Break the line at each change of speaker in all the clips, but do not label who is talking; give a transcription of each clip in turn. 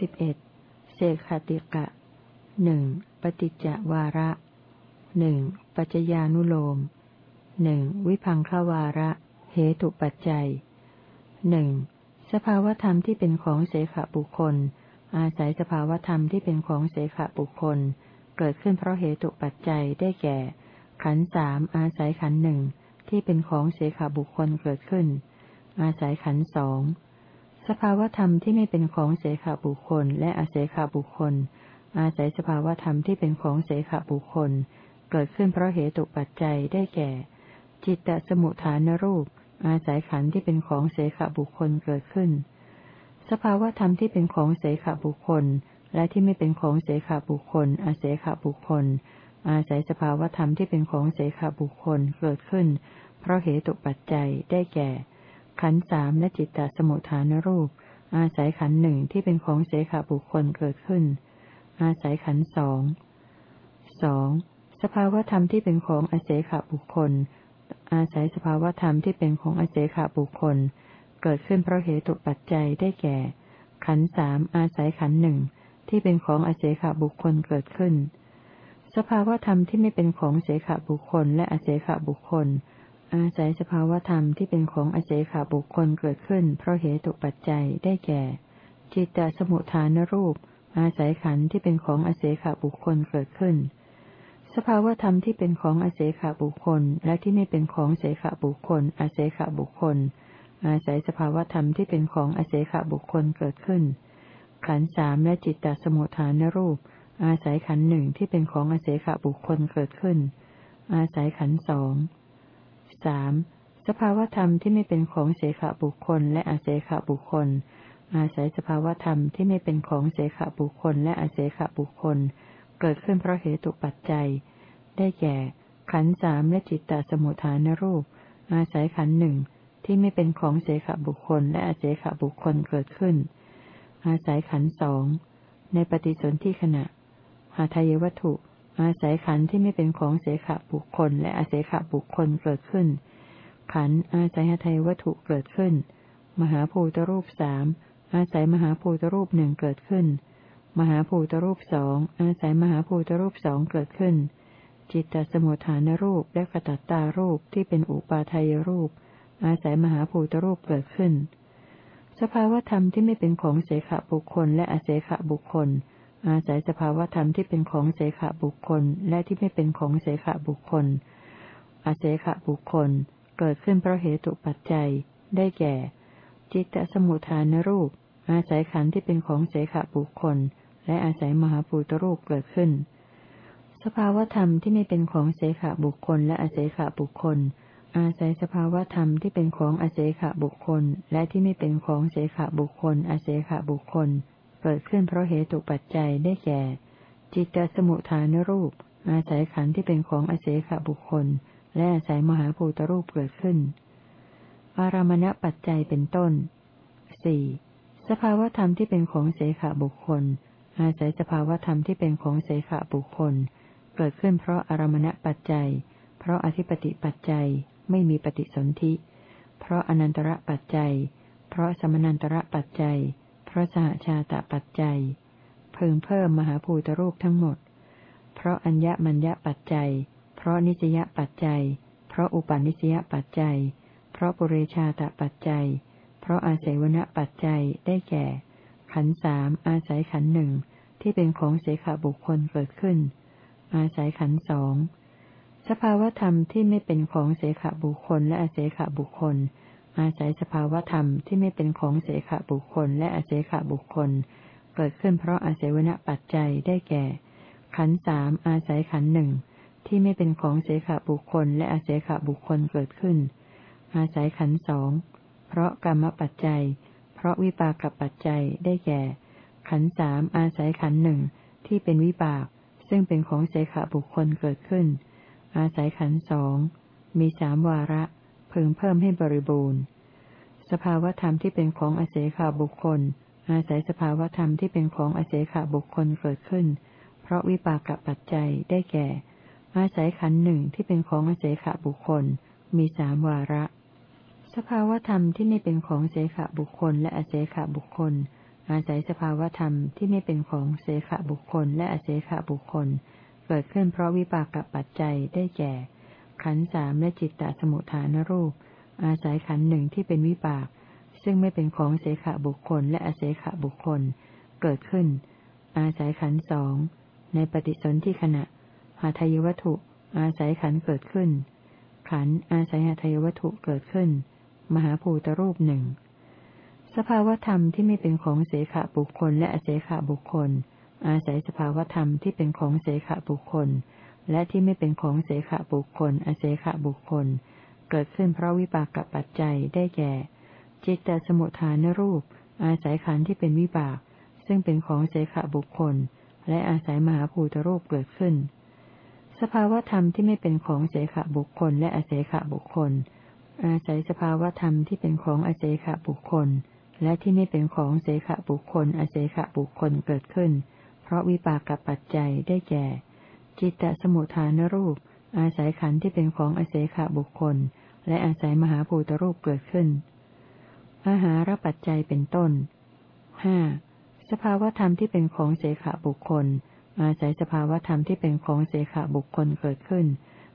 สิบเอ็ดเสกขติกะหนึ่งปฏิจจวาระหนึ่งปัจจญานุโลมหนึ่งวิพังขวาระ เหตุปัจจัยหนึ่งสภาวธรรมที่เป็นของเสขบุคคล อาศัยสภาวธรรมที่เป็นของเสขบุคคล เกิดขึ้นเพราะเหตุปัจจัยได้แก่ ขันสามอาศัยขันหนึ่งที่เป็นของเสขบุคคลเกิดขึ้น อาศัยขันสอง สภาวธรรมที่ไม่เป็นของเสขบุคคล และอาศัยขาบุคคล อาศัยสภาวธรรมที่เป็นของเสขบุคคล เกิดขึ้นเพราะเหตุปัจจัยได้แก่ จิตตสมุทฐานรูป อาศัยขันที่เป็นของเสขบุคคลเกิดขึ้น สภาวธรรมที่เป็นของเสขบุคคล และที่ไม่เป็นของเสขบุคคล อาศัยขบุคคล อาศัยสภาวธรรมที่เป็นของเสขบุคคลเกิดขึ้น เพราะเหตุปัจจัยได้แก่ ขันสามและจิตตสมุทฐานรูป อาศัยขันหนึ่งที่เป็นของเสขบุคคลเกิดขึ้น อาศัยขันสองสองสภาวธรรมที่เป็นของอเสขบุคคล อาศัยสภาวธรรมที่เป็นของอเสขบุคคล เกิดขึ้นเพราะเหตุปัจจัยได้แก่ ขันสามอาศัยขันหนึ่งที่เป็นของอเสขบุคคลเกิดขึ้น สภาวธรรมที่ไม่เป็นของเสขบุคคลและอเสขบุคคล อาศัยสภาวธรรมที่เป็นของอเสขาบุคคลเกิดขึ้น เพราะเหตุปัจจัยได้แก่ จิตตสมุทฐานรูป อาศัยขันธ์ที่เป็นของอเสขาบุคคลเกิดขึ้น สภาวธรรมที่เป็นของอเสขาบุคคล และที่ไม่เป็นของเสขาบุคคลอเสขาบุคคล อาศัยสภาวธรรมที่เป็นของอเสขาบุคคลเกิดขึ้น ขันธ์สามและจิตตสมุทฐานรูป อาศัยขันธ์หนึ่งที่เป็นของอเสขาบุคคลเกิดขึ้น อาศัยขันธ์สอง สามสภาวธรรมที่ไม่เป็นของเสขบุคคล และอาเสขบุคคล อาศัยสภาวธรรมที่ไม่เป็นของเสขบุคคล และอาเสขบุคคล เกิดขึ้นเพราะเหตุปัจจัย ได้แก่ ขันสามและจิตตสมุทฐานรูป อาศัยขันหนึ่งที่ไม่เป็นของเสขบุคคล และอาเสขบุคคลเกิดขึ้น อาศัยขันสองในปฏิสนธิขณะหาทายวัตถุ อาศัยขันที่ไม่เป็นของเสขบุคคล และอาศัยขบุคคลเกิดขึ้น ขันอาศัยหทัยวัตถุเกิดขึ้น มหาภูตรูปสามอาศัยมหาภูตรูปหนึ่งเกิดขึ้น มหาภูตรูปสองอาศัยมหาภูตรูปสองเกิดขึ้น จิตตสมุทฐานรูปและกตัตตารูปที่เป็นอุปาทายรูป อาศัยมหาภูตรูปเกิดขึ้น สภาวธรรมที่ไม่เป็นของเสขบุคคล และอาศัยขบุคคล อาศัยสภาวธรรมที่เป็นของเสขบุคคล และที่ไม่เป็นของเสขบุคคล อาเสขบุคคล เกิดขึ้นเพราะเหตุปัจจัย ได้แก่ จิตตสมุทฐานรูป อาศัยขันธ์ที่เป็นของเสขบุคคล และอาศัยมหาภูตรูปเกิดขึ้น สภาวธรรมที่ไม่เป็นของเสขบุคคล และอาศัยขบุคคล อาศัยสภาวธรรมที่เป็นของอาศัยขบุคคล และที่ไม่เป็นของเสขบุคคล อาศัยขบุคคล เกิดขึ้นเพราะเหตุปัจจัยได้แก่ จิตตสมุทฐานรูป อาศัยขันธ์ที่เป็นของอเสขบุคคล และอาศัยมหาภูตรูปเกิดขึ้น อารามณปัจจัยเป็นต้นสี่สภาวธรรมที่เป็นของเสขบุคคล อาศัยสภาวธรรมที่เป็นของเสขบุคคล เกิดขึ้นเพราะอารมณปัจจัย เพราะอธิปติปัจจัยไม่มีปฏิสนธิ เพราะอนันตระปัจจัย เพราะสมนันตระปัจจัย เพราะสหชาตปัจจัย เพิ่งเพิ่มมหาภูตรูปทั้งหมด เพราะอัญญมัญญปัจจัย เพราะนิสยปัจจัย เพราะอุปาณิสยปัจจัย เพราะปุเรชาตปัจจัย เพราะอาศัยวณปัจจัยได้แก่ ขันสามอาศัยขันหนึ่งที่เป็นของเสขบุคคลเกิดขึ้น อาศัยขันสองสภาวธรรมที่ไม่เป็นของเสขบุคคลและอาศัยขบุคคล อาศัยสภาวธรรมที่ไม่เป็นของเสขบุคคล และอาศัยขบุคคล เกิดขึ้นเพราะอาศัยวณปัจจัยได้แก่ ขันสามอาศัยขันหนึ่งที่ไม่เป็นของเสขบุคคล และอาศัยขบุคคลเกิดขึ้น อาศัยขันสองเพราะกรรมปัจจัย เพราะวิปากปัจจัยได้แก่ ขันสามอาศัยขันหนึ่งที่เป็นวิบาก ซึ่งเป็นของเสขบุคคลเกิดขึ้น อาศัยขันสองมีสามวาระ พึงเพิ่มให้บริบูรณ์ สภาวธรรมที่เป็นของอเสขาบุคคล อาศัยสภาวธรรมที่เป็นของอเสขาบุคคลเกิดขึ้น เพราะวิปากปัจจัยได้แก่ อาศัยขันหนึ่งที่เป็นของอเสขาบุคคล มีสามวาระ สภาวธรรมที่ไม่เป็นของเสขาบุคคล และอเสขาบุคคล อาศัยสภาวธรรมที่ไม่เป็นของเสขบุคคล และอเสขบุคคล เกิดขึ้นเพราะวิปากปัจจัยได้แก่ ขันสามและจิตตสมุทฐานรูป อาศัยขันหนึ่งที่เป็นวิบาก ซึ่งไม่เป็นของเสขบุคคลและอเสขบุคคล เกิดขึ้น อาศัยขันสองในปฏิสนธิขณะหาทายวัตถุ อาศัยขันเกิดขึ้น ขันอาศัยหาทายวัตถุเกิดขึ้น มหาภูตรูปหนึ่งสภาวธรรมที่ไม่เป็นของเสขบุคคลและอเสขบุคคล อาศัยสภาวธรรมที่เป็นของเสขบุคคล และที่ไม่เป็นของเสขบุคคล อเสขบุคคล เกิดขึ้นเพราะวิปากกับปัจจัยได้แก่ จิตตสมุทฐานรูป อาศัยขันธ์ที่เป็นวิบาก ซึ่งเป็นของเสขบุคคล และอาศัยมหาภูตรูปเกิดขึ้น สภาวธรรมที่ไม่เป็นของเสขบุคคล และอเสขบุคคล อาศัยสภาวธรรมที่เป็นของอเสขบุคคล และที่ไม่เป็นของเสขบุคคล อเสขบุคคลเกิดขึ้น เพราะวิปากกับปัจจัยได้แก่ จิตตสมุทฐานรูป อาศัยขันธ์ที่เป็นของอเสขบุคคล และอาศัยมหาภูตรูปเกิดขึ้น อาหารปัจจัยเป็นต้นห้าสภาวธรรมที่เป็นของเสขบุคคล อาศัยสภาวธรรมที่เป็นของเสขบุคคลเกิดขึ้น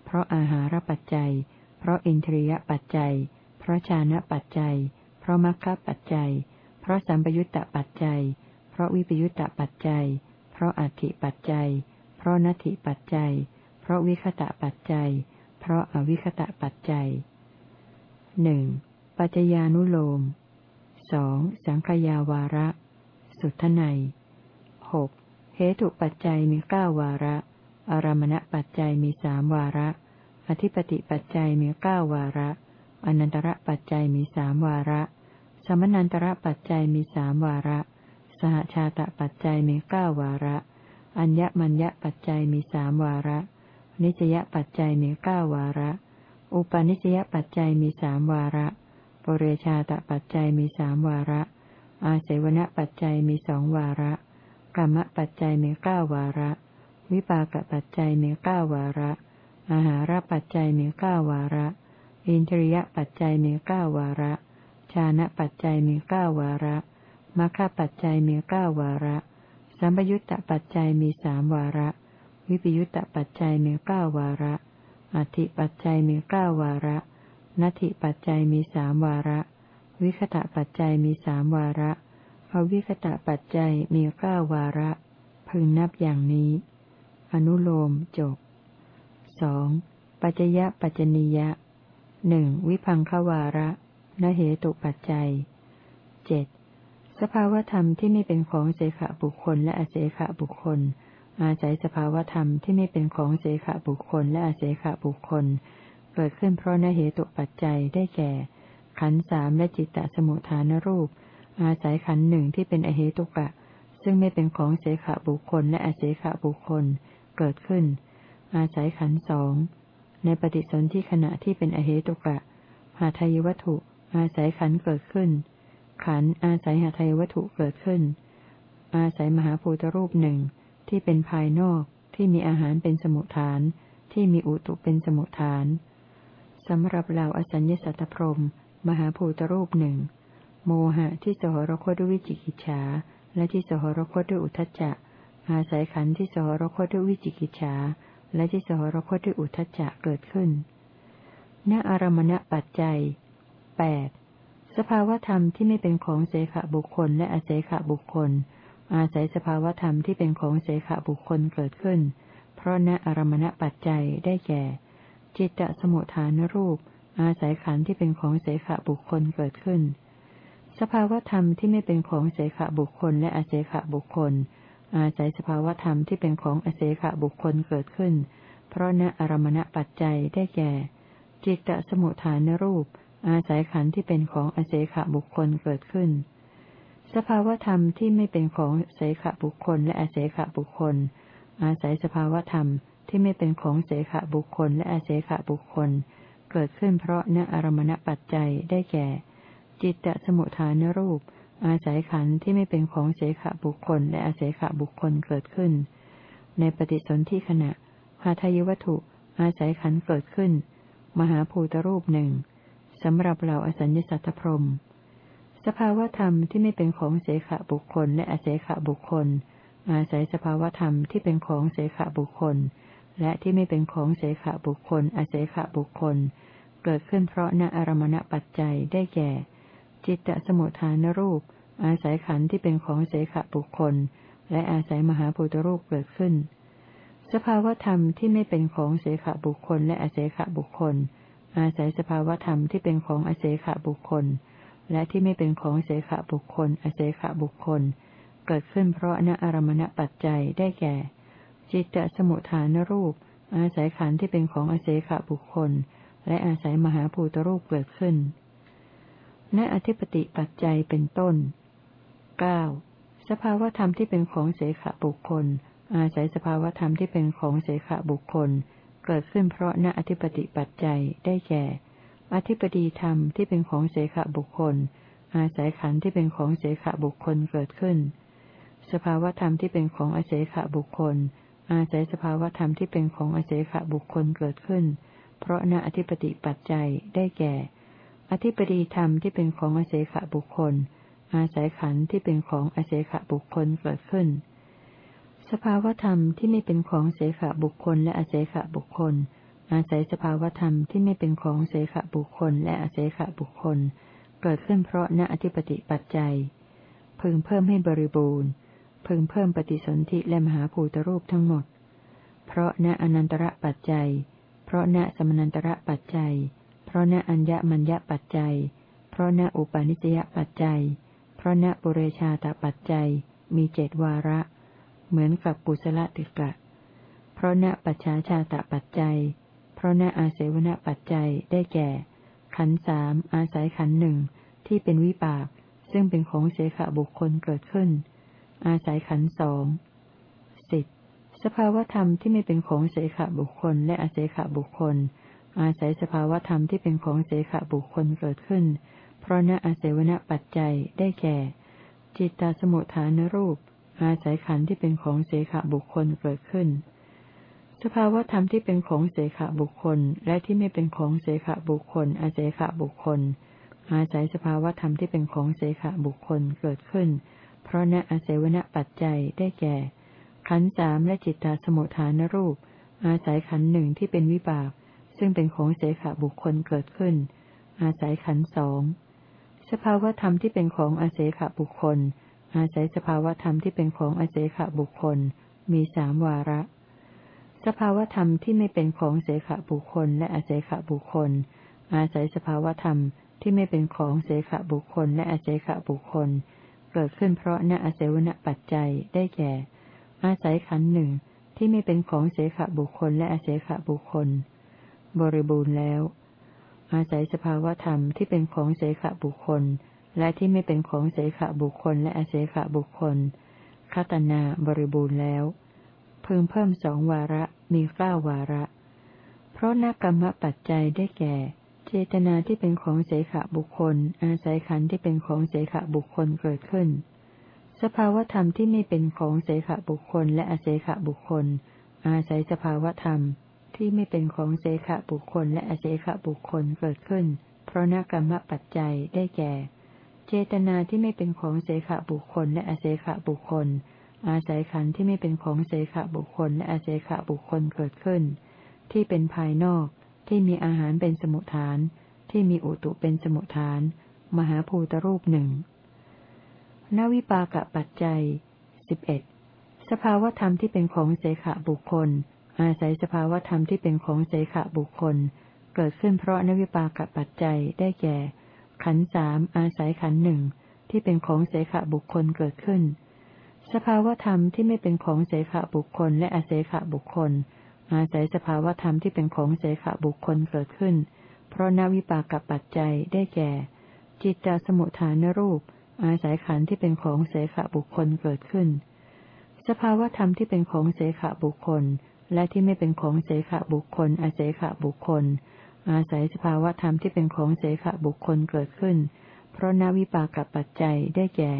เพราะอาหารปัจจัย เพราะอินทรียปัจจัย เพราะชานะปัจจัย เพราะมรรคปัจจัย เพราะสัมปยุตตปัจจัย เพราะวิปยุตตปัจจัย เพราะอัติปัจจัย ราะนัตถิปัจจัย เพราะวิคตะปัจจัย เพราะอวิคตะปัจจัยหนึ่งปัจจญานุโลมสองสังขยาวาระ สุทไนหกเหตุปัจจัยมีเก้าวาระ อารมณปัจจัยมีสามวาระ อธิปติปัจจัยมีเก้าวาระ อนันตระปัจจัยมีสามวาระ สมนันตระปัจจัยมีสามวาระ สหชาตปัจจัยมีเก้าวาระ อัญญมัญญปัจจัยมีสามวาระ นิจยปัจจัยมีเก้าวาระ อุปนิสยปัจจัยมีสามวาระปเรชาตปัจจัยมีสามวาระ อาเสวนปัจจัยมีสองวาระกรรมปัจจัยมีเก้าวาระ วิปากปัจจัยมีเก้าวาระ อาหารปัจจัยมีเก้าวาระ อินทรียปัจจัยมีเก้าวาระ ชานะปัจจัยมีเก้าวาระมัคคะปัจจัยมีเก้าวาระ สัมปยุตตปัจจัยมีสามวาระ วิปยุตตปัจจัยมีเก้าวาระ อธิปัจจัยมีเก้าวาระนัตถิปัจจัยมีสามวาระ วิคตะปัจจัยมีสามวาระอวิคตะปัจจัยมีเก้าวาระ พึงนับอย่างนี้ อนุโลมจบสองปัจจยปัจจนิยะหนึ่งวิพังควาระนเหตุปัจจัยเจ็ด สภาวธรรมที่ไม่เป็นของเสขบุคคลและอเสขบุคคล อาศัยสภาวธรรมที่ไม่เป็นของเสขบุคคลและอเสขบุคคล เกิดขึ้นเพราะนเหตุปัจจัยได้แก่ ขันสามและจิตตสมุทฐานรูป อาศัยขันหนึ่งที่เป็นอเหตุกะ ซึ่งไม่เป็นของเสขบุคคลและอเสขบุคคล เกิดขึ้น อาศัยขันสองในปฏิสนธิขณะที่เป็นอเหตุกะหาทายวัตถุ อาศัยขันเกิดขึ้น ขันอาศัยหาทยวัตถุเกิดขึ้น อาศัยมหาภูตรูปหนึ่งที่เป็นภายนอกที่มีอาหารเป็นสมุทฐาน ที่มีอุตุเป็นสมุทฐานสำหรับเหล่าอสัญญสัตตพรมมหาภูตรูปหนึ่งโมหะที่สหรคตด้วยวิจิกิจฉาและที่สหรคตด้วยอุทจจะ อาศัยขันที่สหรคตด้วยวิจิกิจฉาและที่สหรคตด้วยอุทจจะเกิดขึ้นณอารมณปัจจัยแปด สภาวธรรมที่ไม่เป็นของเสขบุคคลและอเสขบุคคล อาศัยสภาวธรรมที่เป็นของเสขบุคคลเกิดขึ้น เพราะณอารมณปัจจัยได้แก่ จิตตสมุทฐานรูป อาศัยขันธ์ที่เป็นของเสขบุคคลเกิดขึ้น สภาวธรรมที่ไม่เป็นของเสขบุคคลและอเสขบุคคล อาศัยสภาวธรรมที่เป็นของอเสขบุคคลเกิดขึ้น เพราะณอารมณปัจจัยได้แก่ จิตตสมุทฐานรูป อาศัยขันธ์ที่เป็นของอเสขบุคคลเกิดขึ้น สภาวธรรมที่ไม่เป็นของเสขบุคคล และอเสขบุคคล อาศัยสภาวธรรมที่ไม่เป็นของเสขบุคคล และอเสขบุคคล เกิดขึ้นเพราะณอารมณปัจจัยได้แก่ จิตตสมุทฐานรูป อาศัยขันธ์ที่ไม่เป็นของเสขบุคคล และอาศัยขบุคคลเกิดขึ้น ในปฏิสนธิขณะหาทายวัตถุอาศัยขันธ์เกิดขึ้น มหาภูตรูปหนึ่ง สำหรับเราอสัญญสัตตพรม สภาวธรรมที่ไม่เป็นของเสขบุคคลและอเสขบุคคล อาศัยสภาวธรรมที่เป็นของเสขบุคคล และที่ไม่เป็นของเสขบุคคล อเสขบุคคล เกิดขึ้นเพราะณอารมณปัจจัยได้แก่ จิตตสมุทฐานรูป อาศัยขันธ์ที่เป็นของเสขบุคคล และอาศัยมหาภูตรูปเกิดขึ้น สภาวธรรมที่ไม่เป็นของเสขบุคคลและอเสขบุคคล อาศัยสภาวธรรมที่เป็นของอเสขบุคคล และที่ไม่เป็นของเสขบุคคล อเสขบุคคล เกิดขึ้นเพราะณอารมณปัจจัยได้แก่ จิตตสมุทฐานรูป อาศัยขันธ์ที่เป็นของอเสขบุคคล และอาศัยมหาภูตรูปเกิดขึ้นณอธิปติปัจจัยเป็นต้น 9. สภาวธรรมที่เป็นของเสขบุคคล อาศัยสภาวธรรมที่เป็นของเสขบุคคล เกิดขึ้นเพราะณอธิปติปัจจัยได้แก่ อธิปดีธรรมที่เป็นของเสขบุคคล อาศัยขันธ์ที่เป็นของเสขบุคคลเกิดขึ้น สภาวธรรมที่เป็นของอเสขบุคคล อาศัยสภาวธรรมที่เป็นของอเสขบุคคลเกิดขึ้น เพราะณอธิปติปัจจัยได้แก่ อธิปดีธรรมที่เป็นของอเสขบุคคล อาศัยขันธ์ที่เป็นของอเสขบุคคลเกิดขึ้น สภาวธรรมที่ไม่เป็นของเสขบุคคลและอเสขบุคคล อาศัยสภาวธรรมที่ไม่เป็นของเสขบุคคลและอเสขบุคคล เกิดขึ้นเพราะณอธิปติปัจจัย พึงเพิ่มให้บริบูรณ์ พึงเพิ่มปฏิสนธิและมหาภูตรูปทั้งหมด เพราะณอนันตระปัจจัย เพราะณสมนันตระปัจจัย เพราะณอัญญมัญญปัจจัย เพราะณอุปาณิสยปัจจัย เพราะณปุเรชาตปัจจัย มีเจดวาระ เหมือนกับปุสลติกะ เพราะณปัจฉาชาตปัจจัย เพราะณอาศัยวณปัจจัยได้แก่ ขันสามอาศัยขันหนึ่งที่เป็นวิปาก ซึ่งเป็นของเสขบุคคลเกิดขึ้น อาศัยขันสองสิบสภาวธรรมที่ไม่เป็นของเสขบุคคล และอาศัยขบุคคล อาศัยสภาวธรรมที่เป็นของเสขบุคคลเกิดขึ้น เพราะณอาศัยวณปัจจัยได้แก่ จิตตาสมุทฐานรูป อาศัยขันที่เป็นของเสขบุคคลเกิดขึ้น สภาวธรรมที่เป็นของเสขบุคคล และที่ไม่เป็นของเสขบุคคล อาเสขบุคคล อาศัยสภาวธรรมที่เป็นของเสขบุคคลเกิดขึ้น เพราะณอาศัยวณปัจจัยได้แก่ ขันสามและจิตตาสมุทฐานรูป อาศัยขันหนึ่งที่เป็นวิบาก ซึ่งเป็นของเสขบุคคลเกิดขึ้น อาศัยขันสองสภาวธรรมที่เป็นของอาเสขบุคคล อาศัยสภาวธรรมที่เป็นของอาเสขบุคคล มีสามวาระ สภาวธรรมที่ไม่เป็นของเสขบุคคล และอเสขบุคคล อาศัยสภาวธรรมที่ไม่เป็นของเสขบุคคล และอเสขบุคคล เกิดขึ้นเพราะณอาศัยวณปัจจัยได้แก่ อาศัยขันหนึ่งที่ไม่เป็นของเสขบุคคล และอเสขบุคคล บริบูรณ์แล้ว อาศัยสภาวธรรมที่เป็นของเสขบุคคล และที่ไม่เป็นของเสขบุคคลและอเสขบุคคลคตนาบริบูรณ์แล้ว พึงเพิ่มสองวาระมีเก้าวาระ เพราะนักกรรมปัจจัยได้แก่ เจตนาที่เป็นของเสขบุคคล อาศัยขันธ์ที่เป็นของเสขบุคคลเกิดขึ้น สภาวธรรมที่ไม่เป็นของเสขบุคคลและอเสขบุคคล อาศัยสภาวธรรมที่ไม่เป็นของเสขบุคคลและอเสขบุคคลเกิดขึ้น เพราะนักกรรมปัจจัยได้แก่ เจตนาที่ไม่เป็นของเสขบุคคลและอาเสขบุคคล อาศัยขันธ์ที่ไม่เป็นของเสขบุคคลและอาเสขบุคคลเกิดขึ้น ที่เป็นภายนอกที่มีอาหารเป็นสมุทฐาน ที่มีอุตุเป็นสมุทฐาน มหาภูตรูปหนึ่งนวิปากะปัจจัยสิบเอ็ดสภาวธรรมที่เป็นของเสขบุคคล อาศัยสภาวธรรมที่เป็นของเสขบุคคล เกิดขึ้นเพราะนวิปากะปัจจัยได้แก่ ขันสามอาศัยขันหนึ่งที่เป็นของเสขบุคคลเกิดขึ้น สภาวธรรมที่ไม่เป็นของเสขบุคคลและอาเสขบุคคล อาศัยสภาวธรรมที่เป็นของเสขบุคคลเกิดขึ้น เพราะนาวิปากับปัจจัยได้แก่ จิตตสมุทฐานรูป อาศัยขันที่เป็นของเสขบุคคลเกิดขึ้น สภาวธรรมที่เป็นของเสขบุคคล และที่ไม่เป็นของเสขบุคคลอาศัยขบุคคล อาศัยสภาวธรรมที่เป็นของเสขบุคคลเกิดขึ้น เพราะนาวิปากับปัจจัยได้แก่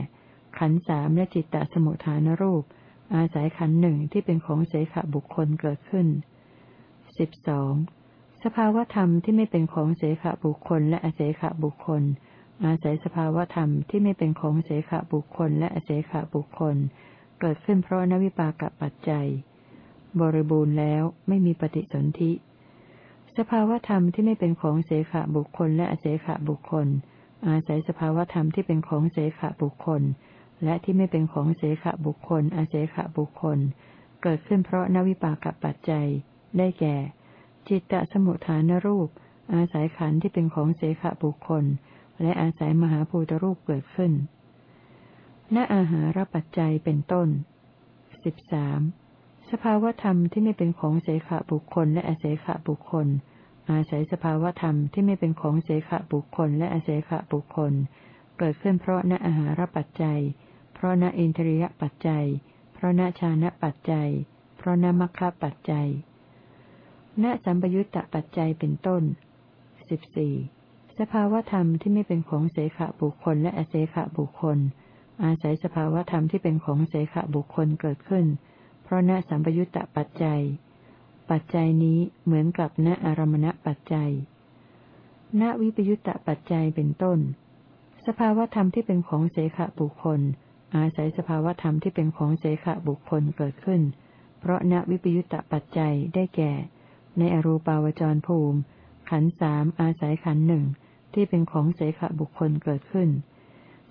ขันสามและจิตตสมุทฐานรูป อาศัยขันหนึ่งที่เป็นของเสขบุคคลเกิดขึ้นสิบสองสภาวธรรมที่ไม่เป็นของเสขบุคคลและอเสขบุคคล อาศัยสภาวธรรมที่ไม่เป็นของเสขบุคคลและอเสขบุคคล เกิดขึ้นเพราะนวิปากับปัจจัย บริบูรณ์แล้วไม่มีปฏิสนธิ สภาวธรรมที่ไม่เป็นของเสขบุคคลและอเสขบุคคล อาศัยสภาวธรรมที่เป็นของเสขบุคคล และที่ไม่เป็นของเสขบุคคลอาเสขบุคคล เกิดขึ้นเพราะนวิปากปัจจัย ได้แก่ จิตตสมุทฐานรูป อาศัยขันธ์ที่เป็นของเสขบุคคล และอาศัยมหาภูตรูปเกิดขึ้นณอาหารปัจจัยเป็นต้นสิบสาม สภาวธรรมที่ไม่เป็นของเสขบุคคลและอเสขบุคคล อาศัยสภาวธรรมที่ไม่เป็นของเสขบุคคลและอเสขบุคคล เกิดขึ้นเพราะณอาหารปัจจัย เพราะณอินทรียปัจจัย เพราะณชานะปัจจัย เพราะณมัคคะปัจจัย ณสัมปยุตตปัจจัยเป็นต้นสิบสี่สภาวธรรมที่ไม่เป็นของเสขบุคคลและอเสขบุคคล อาศัยสภาวธรรมที่เป็นของเสขบุคคลเกิดขึ้นเพราะณสัมปยุตตปัจจัย ปัจจัยนี้เหมือนกับณอารมณปัจจัย ณวิปยุตตปัจจัยเป็นต้น สภาวธรรมที่เป็นของเสขบุคคล อาศัยสภาวธรรมที่เป็นของเสขบุคคลเกิดขึ้น เพราะณวิปยุตตปัจจัยได้แก่ ในอรูปาวจรภูมิ ขันสามอาศัยขันหนึ่งที่เป็นของเสขบุคคลเกิดขึ้น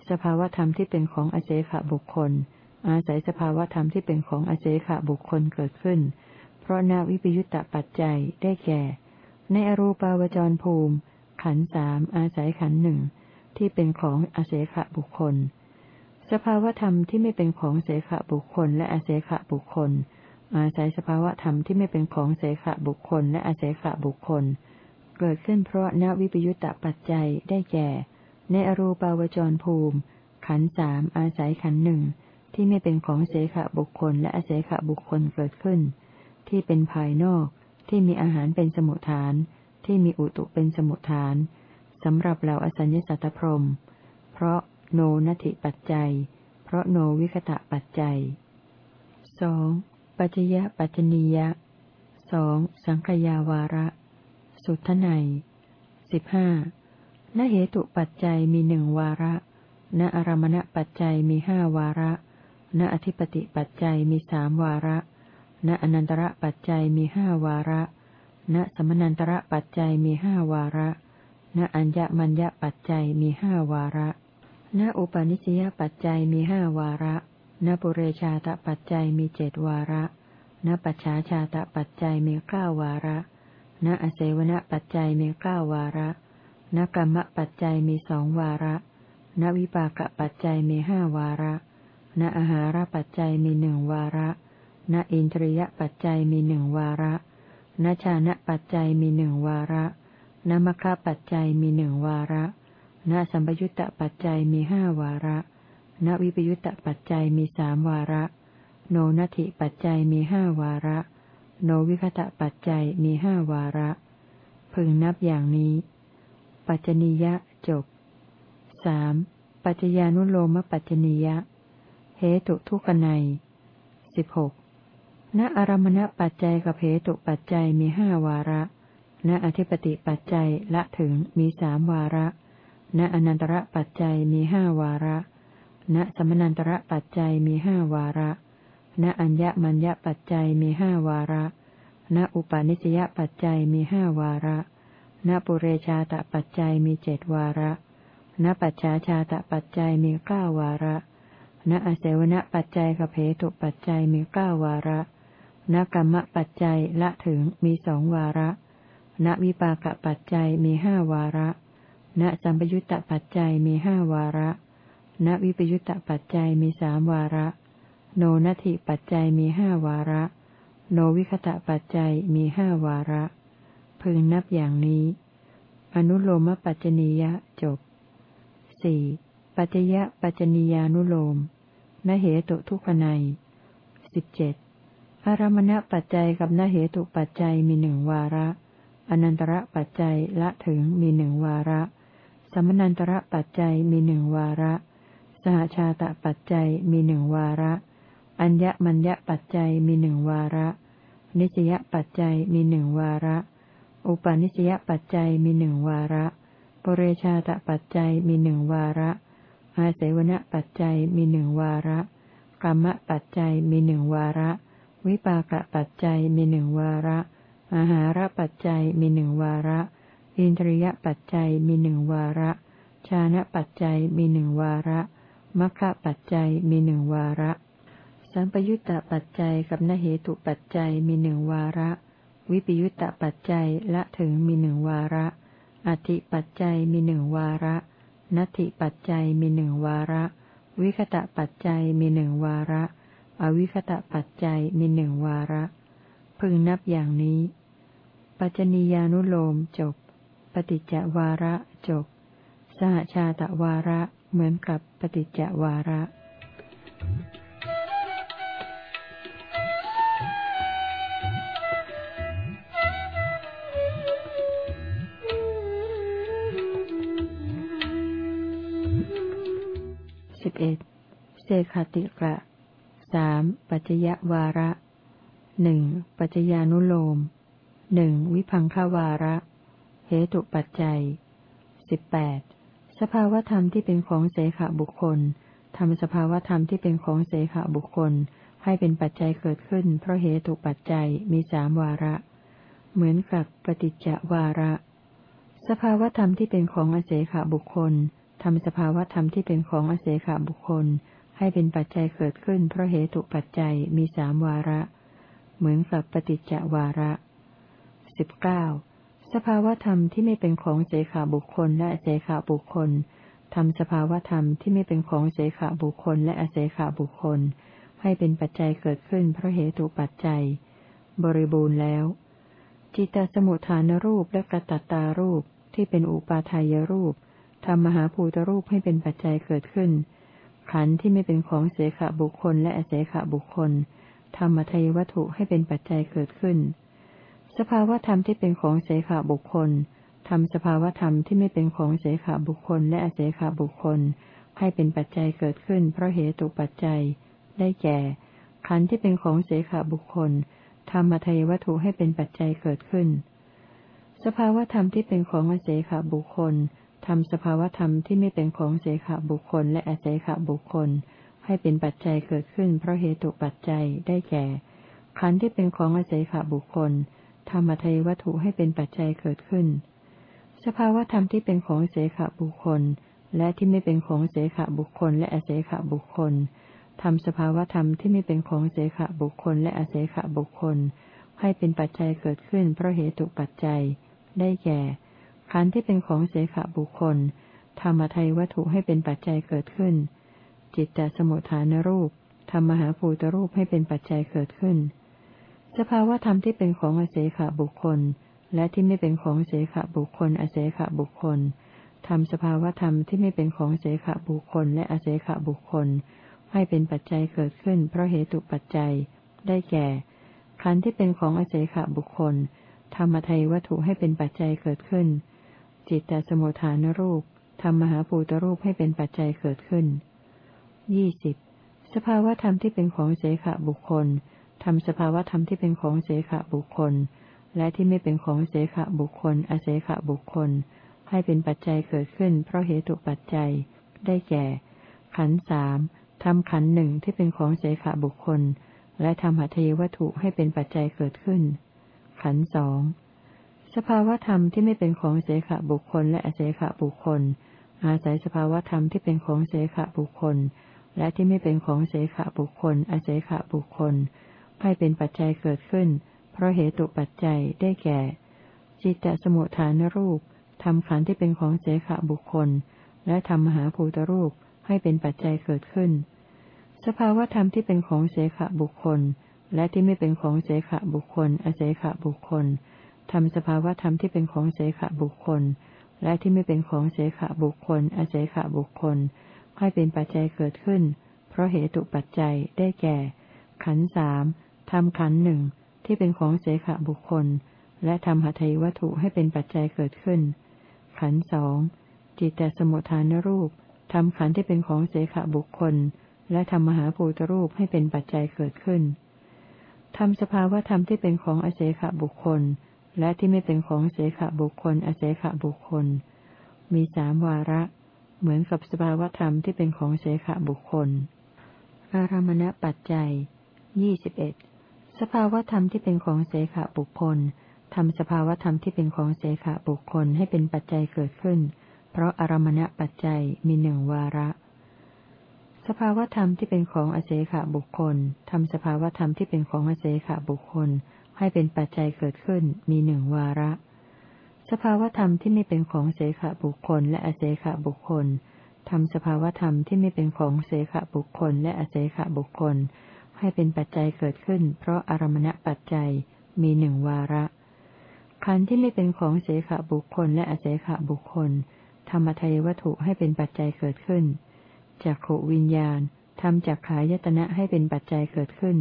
สภาวธรรมที่เป็นของอเสขบุคคล อาศัยสภาวธรรมที่เป็นของอเสขบุคคลเกิดขึ้น เพราะนาวิปยุตตปัจจัยได้แก่ ในอรูปาวจรภูมิ ขันสามอาศัยขันหนึ่งที่เป็นของอเสขบุคคล สภาวธรรมที่ไม่เป็นของเสขบุคคล และอเสขบุคคล อาศัยสภาวธรรมที่ไม่เป็นของเสขบุคคล และอเสขบุคคล เกิดขึ้นเพราะนวิปยุตตปัจจัยได้แก่ ในอรูปาวจรภูมิ ขันสามอาศัยขันหนึ่ง ที่ไม่เป็นของเสขบุคคลและอเสขบุคคลเกิดขึ้น ที่เป็นภายนอก ที่มีอาหารเป็นสมุทฐาน ที่มีอุตุเป็นสมุทฐานสำหรับเหล่าอสัญญสัตตพรม เพราะโนนัติปัจจัย เพราะโนวิคตะปัจจัยสองปัจจยปัจจนียะสองสังขยาวาระ สุทไนสิบห้าณเหตุปัจจัยมีหนึ่งวาระ ณอารมณปัจจัยมีห้าวาระ ณอธิปติปัจจัยมีสามวาระ ณอนันตระปัจจัยมีห้าวาระ ณสมนันตระปัจจัยมีห้าวาระ ณอัญญมัญญปัจจัยมีห้าวาระ ณอุปาณิสยปัจจัยมีห้าวาระ ณปุเรชาตปัจจัยมีเจดวาระ ณปัจฉาชาตปัจจัยมีเก้าวาระ ณอเสวนปัจจัยมีเก้าวาระ ณกรรมปัจจัยมีสองวาระ ณวิปากปัจจัยมีห้าวาระ ณอาหารปัจจัยมีหนึ่งวาระ ณอินทรียปัจจัยมีหนึ่งวาระ ณชานะปัจจัยมีหนึ่งวาระณมคปัจจัยมีหนึ่งวาระ ณสัมปยุตตปัจจัยมีห้าวาระ ณวิปยุตตปัจจัยมีสามวาระ โนนัตถิปัจจัยมีห้าวาระ โนวิคตะปัจจัยมีห้าวาระ พึงนับอย่างนี้ ปัจจนิยะจบสามปัจจญานุโลมปัจจนิยะ เหตุทุกนัยสิบหกณอารมณปัจจัยกับเหตุปัจจัยมีห้าวาระ ณอธิปติปัจจัยละถึงมีสามวาระ ณอนันตระปัจจัยมีห้าวาระ ณสมนันตระปัจจัยมีห้าวาระ ณอัญญมัญญปัจจัยมีห้าวาระ ณอุปาณิสยปัจจัยมีห้าวาระ ณปุเรชาตปัจจัยมีเจดวาระ ณปัจฉาชาตปัจจัยมีเก้าวาระ ณอเสวนปัจจัยกเพตุปัจจัยมีเก้าวาระณกรรมปัจจัยละถึงมีสองวาระ ณวิปากปัจจัยมีห้าวาระ ณสัมปยุตตปัจจัยมีห้าวาระ ณวิปยุตตปัจจัยมีสามวาระ โนนัตถิปัจจัยมีห้าวาระ โนวิคตะปัจจัยมีห้าวาระ พึงนับอย่างนี้ อนุโลมปัจจนียะจบสี่ปัจจยะปัจจนียานุโลม นเหตุทุกนัยสิบเจ็ดอารมณปัจจัยกับนเหตุปัจจัยมีหนึ่งวาระ อนันตระปัจจัยละถึงมีหนึ่งวาระ สมนันตระปัจจัยมีหนึ่งวาระ สหชาตปัจจัยมีหนึ่งวาระ อัญญมัญญปัจจัยมีหนึ่งวาระ นิสยปัจจัยมีหนึ่งวาระ อุปาณิสยปัจจัยมีหนึ่งวาระ ปุเรชาตปัจจัยมีหนึ่งวาระ อาศัยวณปัจจัยมีหนึ่งวาระกรรมปัจจัยมีหนึ่งวาระ วิปากปัจจัยมีหนึ่งวาระอาหารปัจจัยมีหนึ่งวาระ อินทรียปัจจัยมีหนึ่งวาระ ชานะปัจจัยมีหนึ่งวาระมัคคะปัจจัยมีหนึ่งวาระ สัมปยุตตปัจจัยกับนเหตุปัจจัยมีหนึ่งวาระ วิปยุตตปัจจัยละถึงมีหนึ่งวาระ อธิปัจจัยมีหนึ่งวาระ นัตถิปัจจัยมีหนึ่งวาระ วิคตะปัจจัยมีหนึ่งวาระ อวิคตะปัจจัยมีหนึ่งวาระ พึงนับอย่างนี้ ปัจจนียานุโลมจบ ปฏิจจวาระจบ สหชาตวาระเหมือนกับปฏิจจวาระ สิบเอ็ดเสขติกะสามปัจจยวาระหนึ่งปัจจญานุโลมหนึ่งวิพังควาระ เหตุปัจจัยสิบแปดสภาวธรรมที่เป็นของเสขบุคคลทำสภาวธรรมที่เป็นของเสขบุคคล ให้เป็นปัจจัยเกิดขึ้น เพราะเหตุปัจจัยมีสามวาระ เหมือนกับปฏิจจวาระ สภาวธรรมที่เป็นของอเสขบุคคล ทำสภาวธรรมที่เป็นของอเสขาบุคคล ให้เป็นปัจจัยเกิดขึ้นเพราะเหตุปัจจัยมีสามวาระ เหมือนกับปฏิจจวาระสิบเก้าสภาวธรรมที่ไม่เป็นของเสขาบุคคลและเสขาบุคคลทำสภาวธรรมที่ไม่เป็นของเสขาบุคคลและอเสขาบุคคล ให้เป็นปัจจัยเกิดขึ้นเพราะเหตุปัจจัย บริบูรณ์แล้ว จิตตสมุทฐานรูปและกระตัตตารูปที่เป็นอุปาทายรูป ทำมหาภูตรูปให้เป็นปัจจัยเกิดขึ้น ขันธ์ที่ไม่เป็นของเสขบุคคลและอเสขบุคคลทำมัทยวัตถุให้เป็นปัจจัยเกิดขึ้น สภาวธรรมที่เป็นของเสขาบุคคลทำสภาวธรรมที่ไม่เป็นของเสขาบุคคลและอเสขาบุคคล ให้เป็นปัจจัยเกิดขึ้น เพราะเหตุปัจจัย ได้แก่ ขันธ์ที่เป็นของเสขาบุคคลทำมัทยวัตถุให้เป็นปัจจัยเกิดขึ้น สภาวธรรมที่เป็นของอเสขาบุคคล ทำสภาวธรรมที่ไม่เป็นของเสขาบุคคลและอเสขาบุคคล ให้เป็นปัจจัยเกิดขึ้นเพราะเหตุปัจจัยได้แก่ ขันธ์ที่เป็นของอเสขาบุคคลธรรมทายวัตถุให้เป็นปัจจัยเกิดขึ้น สภาวธรรมที่เป็นของเสขบุคคล และที่ไม่เป็นของเสขบุคคล และอเสขบุคคลทำสภาวธรรมที่ไม่เป็นของเสขบุคคล และอเสขบุคคล ให้เป็นปัจจัยเกิดขึ้นเพราะเหตุปัจจัย ได้แก่ ขันธ์ที่เป็นของเสขบุคคล ธรรมทายวัตถุให้เป็นปัจจัยเกิดขึ้น จิตตสมุทฐานรูปทำมหาภูตรูปให้เป็นปัจจัยเกิดขึ้น สภาวธรรมที่เป็นของอเสขบุคคล และที่ไม่เป็นของเสขบุคคล อเสขบุคคลทำสภาวธรรมที่ไม่เป็นของเสขบุคคล และอเสขบุคคล ให้เป็นปัจจัยเกิดขึ้น เพราะเหตุปัจจัย ได้แก่ ขันธ์ที่เป็นของอเสขบุคคล ธรรมทัยวัตถุให้เป็นปัจจัยเกิดขึ้น จิตตสมุทฐานรูปทำมหาภูตรูปให้เป็นปัจจัยเกิดขึ้นยี่สิบสภาวธรรมที่เป็นของเสขบุคคลทำสภาวธรรมที่เป็นของเสขบุคคล และที่ไม่เป็นของเสขบุคคล อเสขบุคคล ให้เป็นปัจจัยเกิดขึ้น เพราะเหตุปัจจัย ได้แก่ ขันสามทำขันหนึ่งที่เป็นของเสขบุคคล และทำหัตถยวัตถุให้เป็นปัจจัยเกิดขึ้น ขันสอง สภาวธรรมที่ไม่เป็นของเสขบุคคลและอเสขบุคคล อาศัยสภาวธรรมที่เป็นของเสขบุคคล และที่ไม่เป็นของเสขบุคคล อเสขบุคคลให้เป็นปัจจัยเกิดขึ้น เพราะเหตุปัจจัยได้แก่ จิตตสมุทฐานรูปทำขันที่เป็นของเสขบุคคล และทำมหาภูตรูปให้เป็นปัจจัยเกิดขึ้น สภาวธรรมที่เป็นของเสขบุคคล และที่ไม่เป็นของเสขบุคคล อเสขบุคคล ทำสภาวธรรมที่เป็นของเสขบุคคล และที่ไม่เป็นของเสขบุคคล อเสขบุคคล ให้เป็นปัจจัยเกิดขึ้น เพราะเหตุปัจจัยได้แก่ ขันสามทำขันหนึ่งที่เป็นของเสขบุคคล และทำหัตถยวัตถุให้เป็นปัจจัยเกิดขึ้น ขันสองจิตแต่สมุทฐานรูปทำขันที่เป็นของเสขบุคคล และทำมหาภูตรูปให้เป็นปัจจัยเกิดขึ้นทำสภาวธรรมที่เป็นของอเสขบุคคล และที่ไม่เป็นของเสขบุคคลอเสขบุคคล มีสามวาระ เหมือนกับสภาวธรรมที่เป็นของเสขบุคคล อารมณปัจจัยยี่สิบเอ็ดสภาวธรรมที่เป็นของเสขบุคคลทำสภาวธรรมที่เป็นของเสขบุคคลให้เป็นปัจจัยเกิดขึ้น เพราะอารมณปัจจัยมีหนึ่งวาระ สภาวธรรมที่เป็นของอเสขบุคคลทำสภาวธรรมที่เป็นของอเสขบุคคล ให้เป็นปัจจัยเกิดขึ้นมีหนึ่งวาระ สภาวธรรมที่ไม่เป็นของเสขบุคคลและอเสขบุคคลทำสภาวธรรมที่ไม่เป็นของเสขบุคคลและอเสขบุคคล ให้เป็นปัจจัยเกิดขึ้น เพราะอารมณปัจจัยมีหนึ่งวาระ ขันธ์ที่ไม่เป็นของเสขบุคคลและอเสขบุคคลธรรมทายวัตถุให้เป็นปัจจัยเกิดขึ้นจากขวิญญาณทำจากขายตนะให้เป็นปัจจัยเกิดขึ้น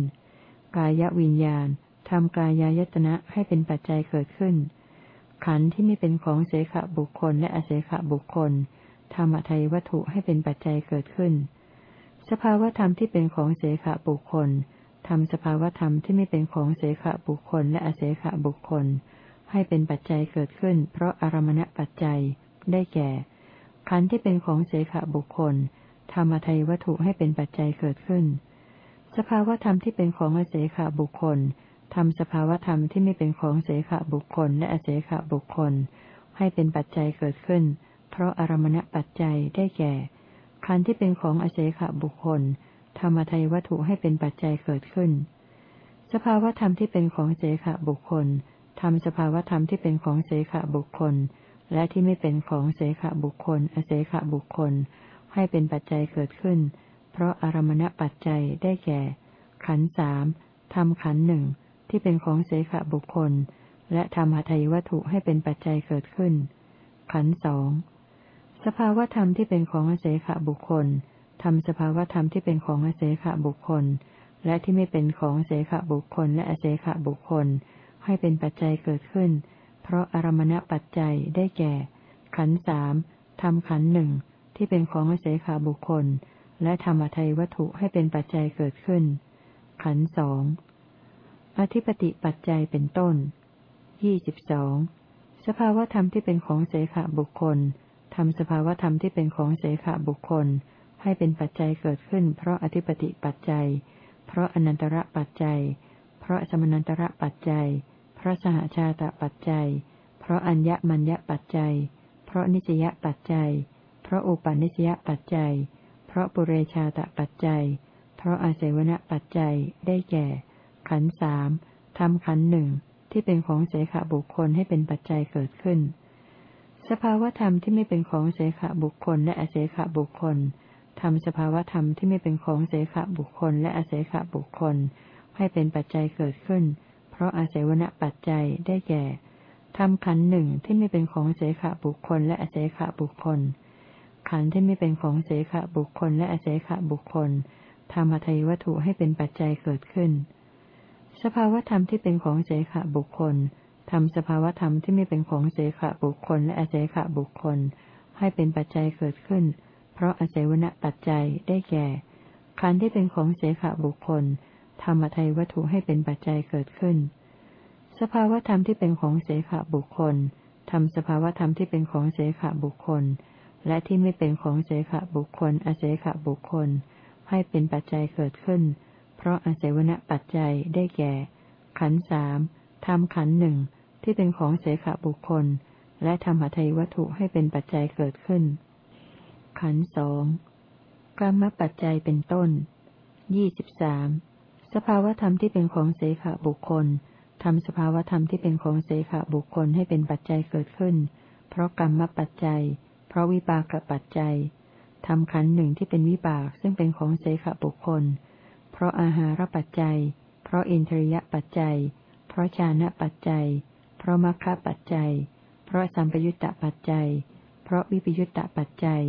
กายวิญญาณ ทำกายายตนะให้เป็นปัจจัยเกิดขึ้น ขันธ์ที่ไม่เป็นของเสขบุคคลและอเสขบุคคลธรรมทายวัตถุให้เป็นปัจจัยเกิดขึ้น สภาวธรรมที่เป็นของเสขบุคคลทำสภาวธรรมที่ไม่เป็นของเสขบุคคลและอเสขบุคคล ให้เป็นปัจจัยเกิดขึ้น เพราะอารมณปัจจัย ได้แก่ ขันธ์ที่เป็นของเสขบุคคลธรรมทัยวัตถุให้เป็นปัจจัยเกิดขึ้น สภาวธรรมที่เป็นของอเสขบุคคล ทำสภาวธรรมที่ไม่เป็นของเสขบุคคลและอเสขบุคคล ให้เป็นปัจจัยเกิดขึ้น เพราะอารมณปัจจัยได้แก่ ขันธ์ที่เป็นของอเสขบุคคล ธรรมทัยวัตถุให้เป็นปัจจัยเกิดขึ้น สภาวธรรมที่เป็นของเสขบุคคลทำสภาวธรรมที่เป็นของเสขบุคคล และที่ไม่เป็นของเสขบุคคล อเสขบุคคล ให้เป็นปัจจัยเกิดขึ้น เพราะอารมณปัจจัยได้แก่ ขันสามทำขันหนึ่ง ที่เป็นของเสขบุคคล และทำหทัยวัตถุให้เป็นปัจจัยเกิดขึ้น ขันสองสภาวธรรมที่เป็นของอเสขบุคคลทำสภาวธรรมที่เป็นของอเสขบุคคล และที่ไม่เป็นของเสขบุคคล และอเสขบุคคล ให้เป็นปัจจัยเกิดขึ้น เพราะอารมณปัจจัยได้แก่ ขันสามทำขันหนึ่งที่เป็นของอาศัยขาบุคคล และธรรมทัยวัตถุให้เป็นปัจจัยเกิดขึ้น ขันสอง อธิปติปัจจัยเป็นต้นยี่สิบสองสภาวธรรมที่เป็นของเสขบุคคลทำสภาวธรรมที่เป็นของเสขบุคคล ให้เป็นปัจจัยเกิดขึ้น เพราะอธิปติปัจจัย เพราะอนันตระปัจจัย เพราะสมนันตระปัจจัยพราะสหชาตปัจจัย เพราะอัญญมัญญปัจจัย เพราะนิสยปัจจัย เพราะอุปาณิสยปัจจัย เพราะปุเรชาตปัจจัย เพราะอาศัยวณปัจจัยได้แก่ ขันสามทำขันหนึ่งที่เป็นของเสขบุคคลให้เป็นปัจจัยเกิดขึ้น สภาวธรรมที่ไม่เป็นของเสขบุคคลและอเสขบุคคลทำสภาวธรรมที่ไม่เป็นของเสขบุคคลและอเสขบุคคล ให้เป็นปัจจัยเกิดขึ้น เพราะอาศัยวณปัจจัยได้แก่ทำขันหนึ่งที่ไม่เป็นของเสขบุคคลและอเสขบุคคล ขันที่ไม่เป็นของเสขบุคคลและอเสขบุคคลทำอัทยวัตถุให้เป็นปัจจัยเกิดขึ้น สภาวธรรมที่เป็นของเสขบุคคลทำสภาวธรรมที่ไม่เป็นของเสขบุคคลและอเสขบุคคล ให้เป็นปัจจัยเกิดขึ้น เพราะอาศัยวณปัจจัยได้แก่ ขันที่เป็นของเสขบุคคลธรรมทัยวัตถุให้เป็นปัจจัยเกิดขึ้น สภาวธรรมที่เป็นของเสขบุคคลทำสภาวธรรมที่เป็นของเสขบุคคล และที่ไม่เป็นของเสขบุคคลอเสขบุคคล ให้เป็นปัจจัยเกิดขึ้น เพราะอาศัยวณปัจจัยได้แก่ ขันสามทำขันหนึ่งที่เป็นของเสขบุคคล และธรรมทัยวัตถุให้เป็นปัจจัยเกิดขึ้น ขันสองกรรมปัจจัยเป็นต้นยี่สิบสามสภาวธรรมที่เป็นของเสขบุคคลทำสภาวธรรมที่เป็นของเสขบุคคลให้เป็นปัจจัยเกิดขึ้น เพราะกรรมปัจจัย เพราะวิบากปัจจัยทำขันหนึ่งที่เป็นวิบากซึ่งเป็นของเสขบุคคล ราะอาหารปัจจัย เพราะอินทริยปัจจัย เพราะชานะปัจจัย เพราะมรรคปัจจัย เพราะสัมปยุตตปัจจัย เพราะวิปยุตตปัจจัย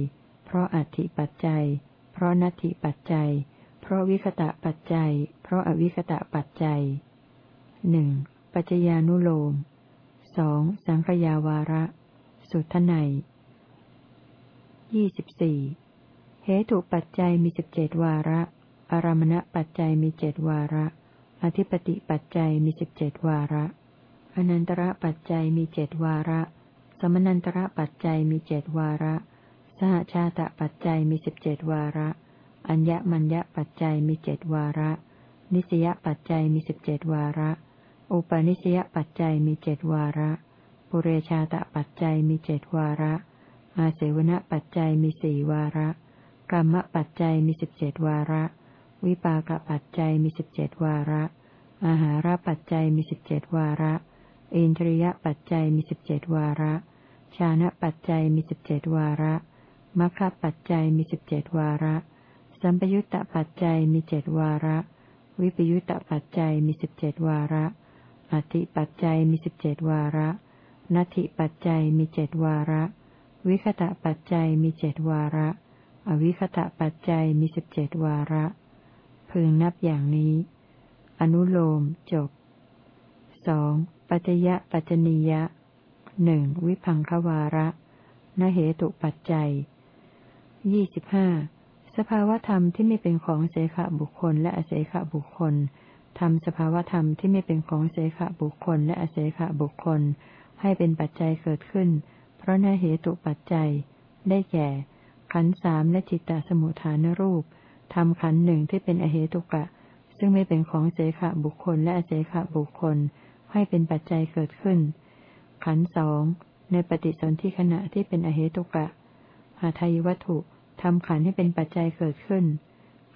เพราะอัตถิปัจจัย เพราะนัตถิปัจจัย เพราะวิคตะปัจจัย เพราะอวิคตะปัจจัยหนึ่งปัจจญานุโลมสองสังขยาวาระ สุทไนยี่สิบสี่เหตุปัจจัยมีสิบเจ็ดวาระ อารมณปัจจัยมีเจ็ดวาระ อธิปติปัจจัยมีสิบเจ็ดวาระ อนันตระปัจจัยมีเจ็ดวาระ สมนันตระปัจจัยมีเจดวาระ สหชาตปัจจัยมีสิบเจดวาระ อัญญมัญญปัจจัยมีเจดวาระ นิสยปัจจัยมีสิบเจดวาระ อุปนิสยปัจจัยมีเจดวาระ ปุเรชาตปัจจัยมีเจดวาระ อาเสวณปัจจัยมีสี่วาระกรรมปัจจัยมีสิบเจดวาระ วิปากปัจจัยมีสิบเจ็ดวาระ อาหารปัจจัยมีสิบเจ็ดวาระ อินทรียปัจจัยมีสิบเจ็ดวาระ ชานะปัจจัยมีสิบเจ็ดวาระมัคคปัจจัยมีสิบเจ็ดวาระ สัมปยุตตปัจจัยมีเจ็ดวาระ วิปยุตตปัจจัยมีสิบเจ็ดวาระ อธิปัจจัยมีสิบเจ็ดวาระ นัตถิปัจจัยมีเจ็ดวาระ วิคตะปัจจัยมีเจ็ดวาระ อวิคตะปัจจัยมีสิบเจ็ดวาระ พึงนับอย่างนี้ อนุโลมจบสองปัจยะปัจจนียะหนึ่งวิพังควาระนเหตุปัจจัยยี่สิบห้าสภาวธรรมที่ไม่เป็นของเสขบุคคลและอเสขบุคคลทำสภาวธรรมที่ไม่เป็นของเสขบุคคลและอเสขบุคคล ให้เป็นปัจจัยเกิดขึ้น เพราะนเหตุปัจจัย ได้แก่ ขันสามและจิตตสมุทฐานรูป ทำขันหนึ่งที่เป็นอเหตุกะ ซึ่งไม่เป็นของเสขบุคคลและอเสขบุคคล ให้เป็นปัจจัยเกิดขึ้น ขันสองในปฏิสนธิขณะที่เป็นอเหตุกะ หาทายวัตถุทำขันให้เป็นปัจจัยเกิดขึ้น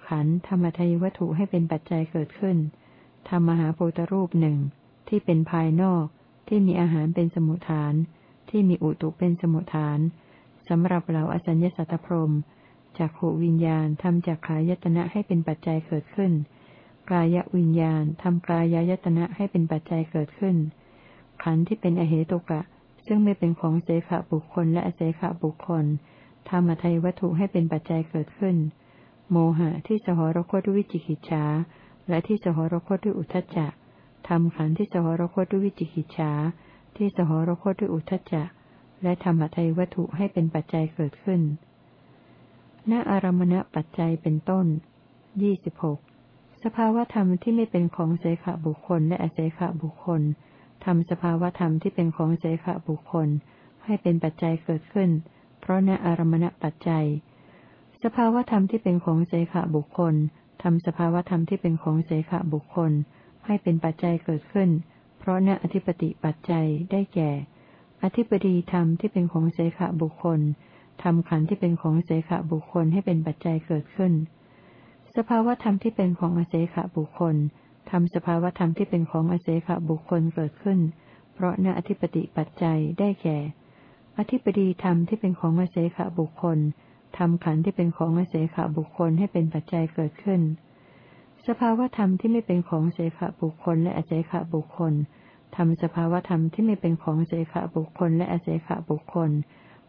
ขันธรรมทายวัตถุให้เป็นปัจจัยเกิดขึ้นทำมหาโพธรูปหนึ่งที่เป็นภายนอกที่มีอาหารเป็นสมุทฐาน ที่มีอุตุเป็นสมุทฐานสำหรับเราอสัญญสัตตพรม จากขวิญญาณทำจากขายตนะให้เป็นปัจจัยเกิดขึ้น กายวิญญาณทำกายายตนะให้เป็นปัจจัยเกิดขึ้น ขันธ์ที่เป็นอเหตุกะ ซึ่งไม่เป็นของเสขบุคคลและอเสขบุคคลทำอัทยวัตถุให้เป็นปัจจัยเกิดขึ้น โมหะที่สหรคตด้วยวิจิกิจฉาและที่สหรคตด้วยอุทจจะทำขันธ์ที่สหรคตด้วยวิจิกิจฉาที่สหรคตด้วยอุทจจะและธรรมทัยวัตถุให้เป็นปัจจัยเกิดขึ้น ณอารมณปัจจัยเป็นต้นยี่สิบหกสภาวธรรมที่ไม่เป็นของเสขบุคคลและอเสขบุคคลทำสภาวธรรมที่เป็นของเสขบุคคล ให้เป็นปัจจัยเกิดขึ้น เพราะณอารมณปัจจัย สภาวธรรมที่เป็นของเสขบุคคลทำสภาวธรรมที่เป็นของเสขบุคคล ให้เป็นปัจจัยเกิดขึ้น เพราะณอธิปติปัจจัยได้แก่ อธิปดีธรรมที่เป็นของเสขบุคคล ทำขันธ์ที่เป็นของเสขบุคคลให้เป็นปัจจัยเกิดขึ้น สภาวธรรมที่เป็นของอเสขบุคคลทำสภาวธรรมที่เป็นของอเสขบุคคลเกิดขึ้น เพราะณอธิปติปัจจัยได้แก่ อธิปดีธรรมที่เป็นของอเสขบุคคลทำขันธ์ที่เป็นของอเสขบุคคลให้เป็นปัจจัยเกิดขึ้น สภาวธรรมที่ไม่เป็นของเสขบุคคลและอเสขบุคคลทำสภาวธรรมที่ไม่เป็นของเสขบุคคลและอเสขบุคคล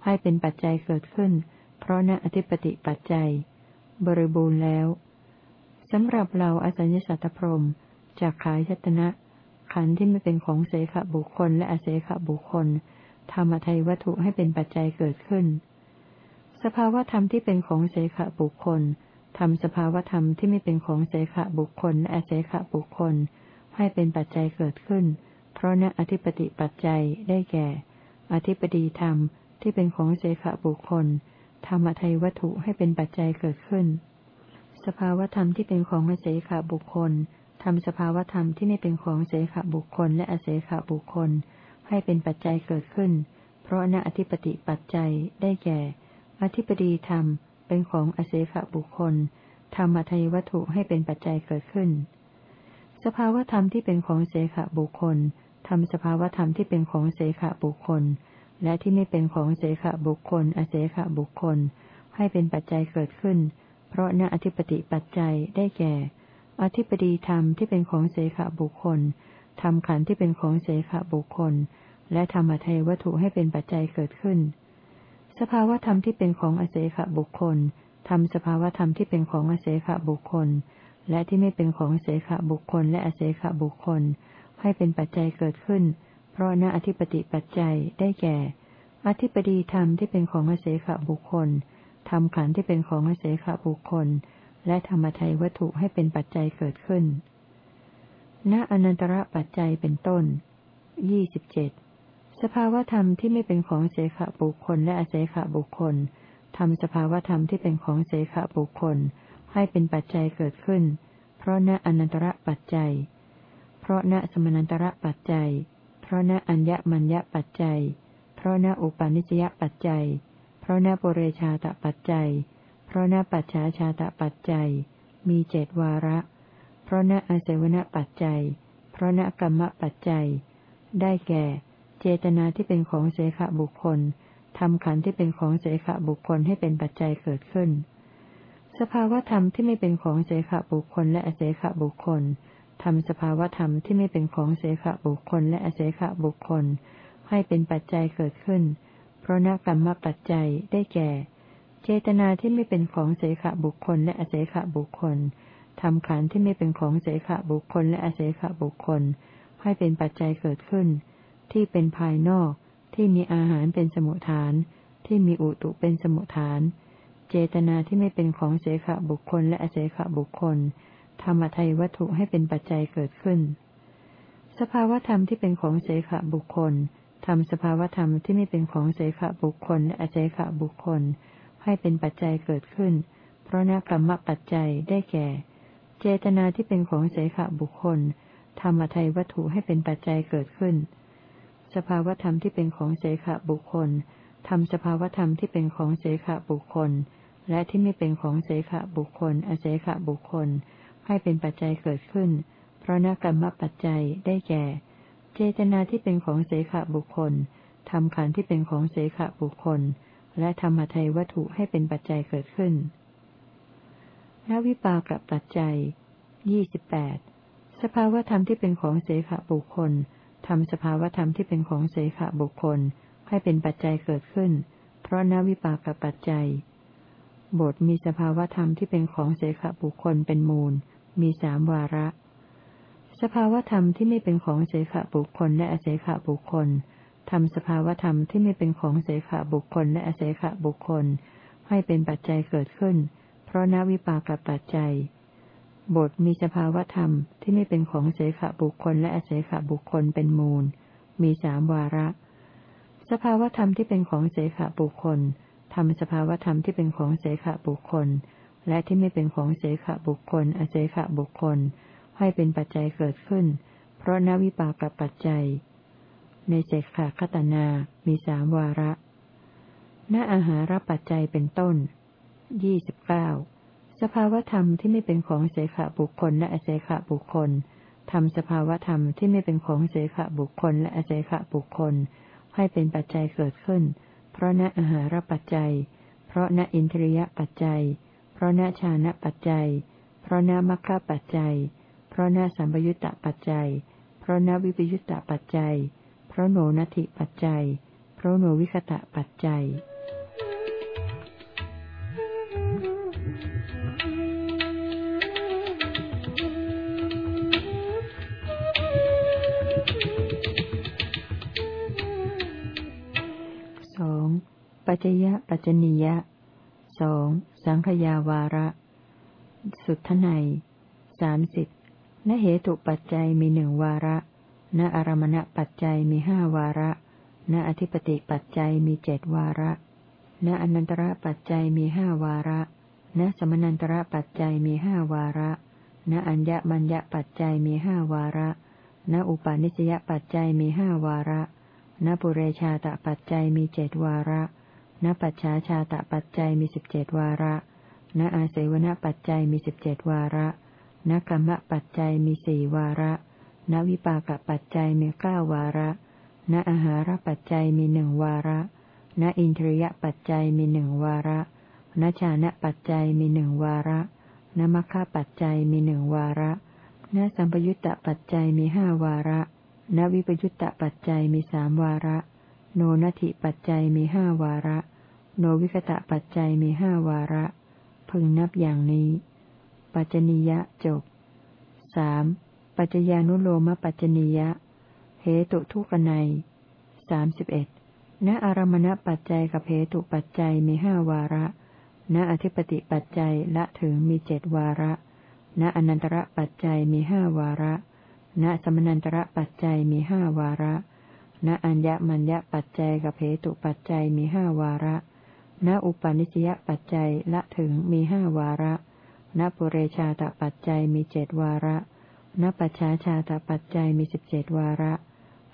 ให้เป็นปัจจัยเกิดขึ้น เพราะณอธิปติปัจจัย บริบูรณ์แล้วสำหรับเราอสัญญสัตตพรมจากขายยตนะ ขันธ์ที่ไม่เป็นของเสขบุคคลและอเสขบุคคลธรรมทัยวัตถุให้เป็นปัจจัยเกิดขึ้น สภาวธรรมที่เป็นของเสขบุคคลทำสภาวธรรมที่ไม่เป็นของเสขบุคคลและอเสขบุคคล ให้เป็นปัจจัยเกิดขึ้น เพราะณอธิปติปัจจัยได้แก่ อธิปดีธรรม ที่เป็นของเสขบุคคลธรรมทัยวัตถุให้เป็นปัจจัยเกิดขึ้น สภาวธรรมที่เป็นของอเสขบุคคลทำสภาวธรรมที่ไม่เป็นของเสขบุคคลและอเสขบุคคล ให้เป็นปัจจัยเกิดขึ้น เพราะณอธิปติปัจจัยได้แก่ อธิปดีธรรมเป็นของอเสขบุคคลธรรมทัยวัตถุให้เป็นปัจจัยเกิดขึ้น สภาวธรรมที่เป็นของเสขบุคคลทำสภาวธรรมที่เป็นของเสขบุคคล และที่ไม่เป็นของเสขบุคคล อเสขบุคคล ให้เป็นปัจจัยเกิดขึ้น เพราะณอธิปติปัจจัยได้แก่ อธิปดีธรรมที่เป็นของเสขบุคคลธรรมขันธ์ที่เป็นของเสขบุคคล และธรรมเทัยวัตถุให้เป็นปัจจัยเกิดขึ้น สภาวธรรมที่เป็นของอเสขบุคคลทำสภาวธรรมที่เป็นของอเสขบุคคล และที่ไม่เป็นของเสขบุคคลและอเสขบุคคล ให้เป็นปัจจัยเกิดขึ้นเพราะณอธิปติปัจจัยได้แก่ อธิปดีธรรมที่เป็นของอเสขบุคคลทำขันที่เป็นของอเสขบุคคล และธรรมทัยวัตถุให้เป็นปัจจัยเกิดขึ้น ณอนันตระปัจจัยเป็นต้นยี่สิบเจ็ดสภาวธรรมที่ไม่เป็นของเสขบุคคลและอเสขบุคคลทำสภาวธรรมที่เป็นของเสขบุคคล ให้เป็นปัจจัยเกิดขึ้น เพราะณอนันตระปัจจัย เพราะณสมนันตระปัจจัย ราะณอัญญมัญญปัจจัย เพราะณอุปาณิสยปัจจัย เพราะณปุเรชาตปัจจัย เพราะณปัจฉาชาตปัจจัย มีเจดวาระ เพราะณอาศัยวณปัจจัย เพราะณกรรมปัจจัย ได้แก่ เจตนาที่เป็นของเสขบุคคลทำขันที่เป็นของเสขบุคคลให้เป็นปัจจัยเกิดขึ้น สภาวธรรมที่ไม่เป็นของเสขบุคคลและอเสขบุคคล ทำสภาวธรรมที่ไม่เป็นของเสขบุคคลและอเสขบุคคล ให้เป็นปัจจัยเกิดขึ้น เพราะนักกรรมปัจจัยได้แก่ เจตนาที่ไม่เป็นของเสขบุคคลและอเสขบุคคลทำขันที่ไม่เป็นของเสขบุคคลและอเสขบุคคล ให้เป็นปัจจัยเกิดขึ้น ที่เป็นภายนอกที่มีอาหารเป็นสมุทฐาน ที่มีอุตุเป็นสมุทฐาน เจตนาที่ไม่เป็นของเสขบุคคลและอเสขบุคคล ธรรมทัยวัตถุให้เป็นปัจจัยเกิดขึ้น สภาวธรรมที่เป็นของเสขบุคคลทำสภาวธรรมที่ไม่เป็นของเสขบุคคลและอเสขบุคคล ให้เป็นปัจจัยเกิดขึ้น เพราะนักกรรมปัจจัยได้แก่ เจตนาที่เป็นของเสขบุคคล ธรรมทัยวัตถุให้เป็นปัจจัยเกิดขึ้น สภาวธรรมที่เป็นของเสขบุคคลทำสภาวธรรมที่เป็นของเสขบุคคล และที่ไม่เป็นของเสขบุคคล อเสขบุคคล ให้เป็นปัจจัยเกิดขึ้น เพราะนักกรรมปัจจัยได้แก่ เจตนาที่เป็นของเสขบุคคลทำขันที่เป็นของเสขบุคคล และธรรมทัยวัตถุให้เป็นปัจจัยเกิดขึ้นนวิปากปัจจัยยี่สิบแปดสภาวธรรมที่เป็นของเสขบุคคลทำสภาวธรรมที่เป็นของเสขบุคคล ให้เป็นปัจจัยเกิดขึ้น เพราะนวิปากปัจจัยบทมีสภาวธรรมที่เป็นของเสขบุคคลเป็นมูล มีสามวาระ สภาวธรรมที่ไม่เป็นของเสขบุคคลและอเสขบุคคลทำสภาวธรรมที่ไม่เป็นของเสขบุคคลและอเสขบุคคล ให้เป็นปัจจัยเกิดขึ้น เพราะนวิปากปัจจัย บทมีสภาวธรรมที่ไม่เป็นของเสขบุคคลและอเสขบุคคลเป็นมูล มีสามวาระ สภาวธรรมที่เป็นของเสขบุคคลทำสภาวธรรมที่เป็นของเสขบุคคล และที่ไม่เป็นของเสขบุคคล อเสขบุคคล ให้เป็นปัจจัยเกิดขึ้น เพราะนวิปากปัจจัย ในเสกขาคตนา มีสามวาระณอาหารปัจจัยเป็นต้น ยี่สิบเก้า สภาวธรรมที่ไม่เป็นของเสขบุคคลและอเสขบุคคลทำสภาวธรรมที่ไม่เป็นของเสขบุคคลและอเสขบุคคล ให้เป็นปัจจัยเกิดขึ้น เพราะณอาหารปัจจัย เพราะณอินทรียปัจจัย ราะณชานะปัจจัย เพราะณมัคคะปัจจัย เพราะณสัมปยุตตปัจจัย เพราะณวิปยุตตปัจจัย เพราะโนนัติปัจจัย เพราะโนวิคตะปัจจัยปัจยะปัจญิยะ สองสังขยาวาระ สุทไนสามสิบณเหตุปัจจัยมีหนึ่งวาระ ณอารมณปัจจัยมีห้าวาระ ณอธิปติปัจจัยมีเจดวาระ ณอนันตระปัจจัยมีห้าวาระ ณสมนันตระปัจจัยมีห้าวาระ ณอัญญมัญญปัจจัยมีห้าวาระ ณอุปาณิสยปัจจัยมีห้าวาระ ณปุเรชาตปัจจัยมีเจดวาระ ณปัจฉาชาตะปัจจัยมีสิบเจ็ดวาระ ณอาศัยวณปัจจัยมีสิบเจ็ดวาระ ณกรรมปัจจัยมีสี่วาระ ณวิปากปัจจัยมีเก้าวาระ ณอาหารปัจจัยมีหนึ่งวาระ ณอินทรียปัจจัยมีหนึ่งวาระณชานะปัจจัยมีหนึ่งวาระณมัคคะปัจจัยมีหนึ่งวาระณสัมปยุตตปัจจัยมีห้าวาระณวิปยุตตปัจจัยมีสามวาระ โนนัติปัจจัยมีห้าวาระ โนวิคตะปัจจัยมีห้าวาระ พึงนับอย่างนี้ ปัจจนิยะจบสามปัจจญานุโลมปัจจนิยะ เหตุทุกนัยสามสิบเอ็ดณอารมณปัจจัยกับเหตุปัจจัยมีห้าวาระ ณอธิปติปัจจัยละถึงมีเจ็ดวาระ ณอนันตระปัจจัยมีห้าวาระ ณสมนันตระปัจจัยมีห้าวาระ ณอัญญมัญญปัจจัยกับเหตุปัจจัยมีห้าวาระ ณอุปาณิสยปัจจัยละถึงมีห้าวาระ ณปุเรชาตปัจจัยมีเจดวาระ ณปัจฉาชาตปัจจัยมีสิบเจดวาระ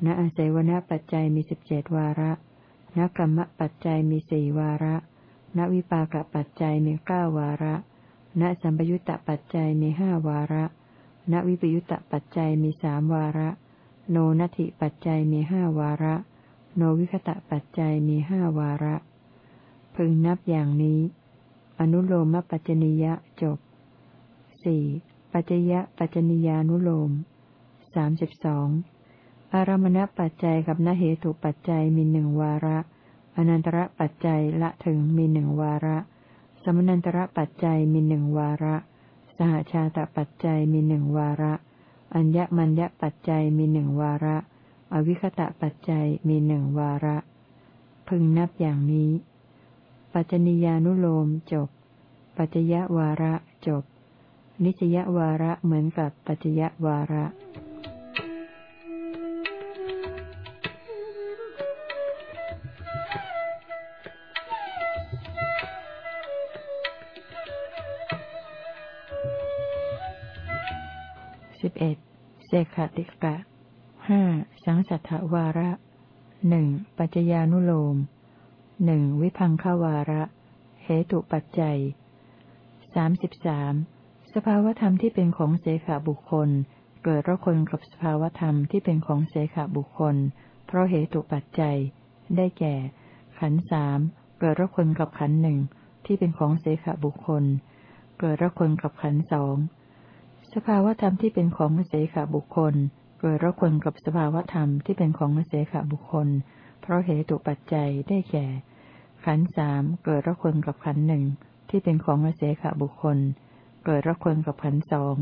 ณอาศัยวณปัจจัยมีสิบเจดวาระ ณกรรมปัจจัยมีสี่วาระ ณวิปากปัจจัยมีเก้าวาระ ณสัมปยุตตปัจจัยมีห้าวาระ ณวิปยุตตปัจจัยมีสามวาระ โนนัตถิปัจจัยมีห้าวาระ โนวิคตะปัจจัยมีห้าวาระ พึงนับอย่างนี้ อนุโลมปัจจนิยะจบสี่ปัจจยะปัจจนิยานุโลมสามสิบสองอารมณปัจจัยกับนเหตุปัจจัยมีหนึ่งวาระ อนันตระปัจจัยละถึงมีหนึ่งวาระ สมนันตระปัจจัยมีหนึ่งวาระ สหชาตปัจจัยมีหนึ่งวาระ อัญญมัญญปัจจัยมีหนึ่งวาระ อวิคตะปัจจัยมีหนึ่งวาระ พึงนับอย่างนี้ ปัจจนิยานุโลมจบ ปัจจยวาระจบ นิจยวาระเหมือนกับปัจจยวาระสิบเอ็ดเสขติกะห้าสังสัทธวาระหนึ่งปัจจญานุโลม หนึ่งวิพังขวาระ เหตุปัจจัยสามสิบสามสภาวธรรมที่เป็นของเสขบุคคล เกิดระคนกับสภาวธรรมที่เป็นของเสขบุคคล เพราะเหตุปัจจัย ได้แก่ ขันสามเกิดระคนกับขันหนึ่งที่เป็นของเสขบุคคล เกิดระคนกับขันสองสภาวธรรมที่เป็นของเสขบุคคล เกิดระคนกับสภาวธรรมที่เป็นของเสขบุคคล เพราะเหตุปัจจัยได้แก่ ขันสามเกิดระคนกับขันหนึ่งที่เป็นของเสขบุคคล เกิดระคนกับขันสอง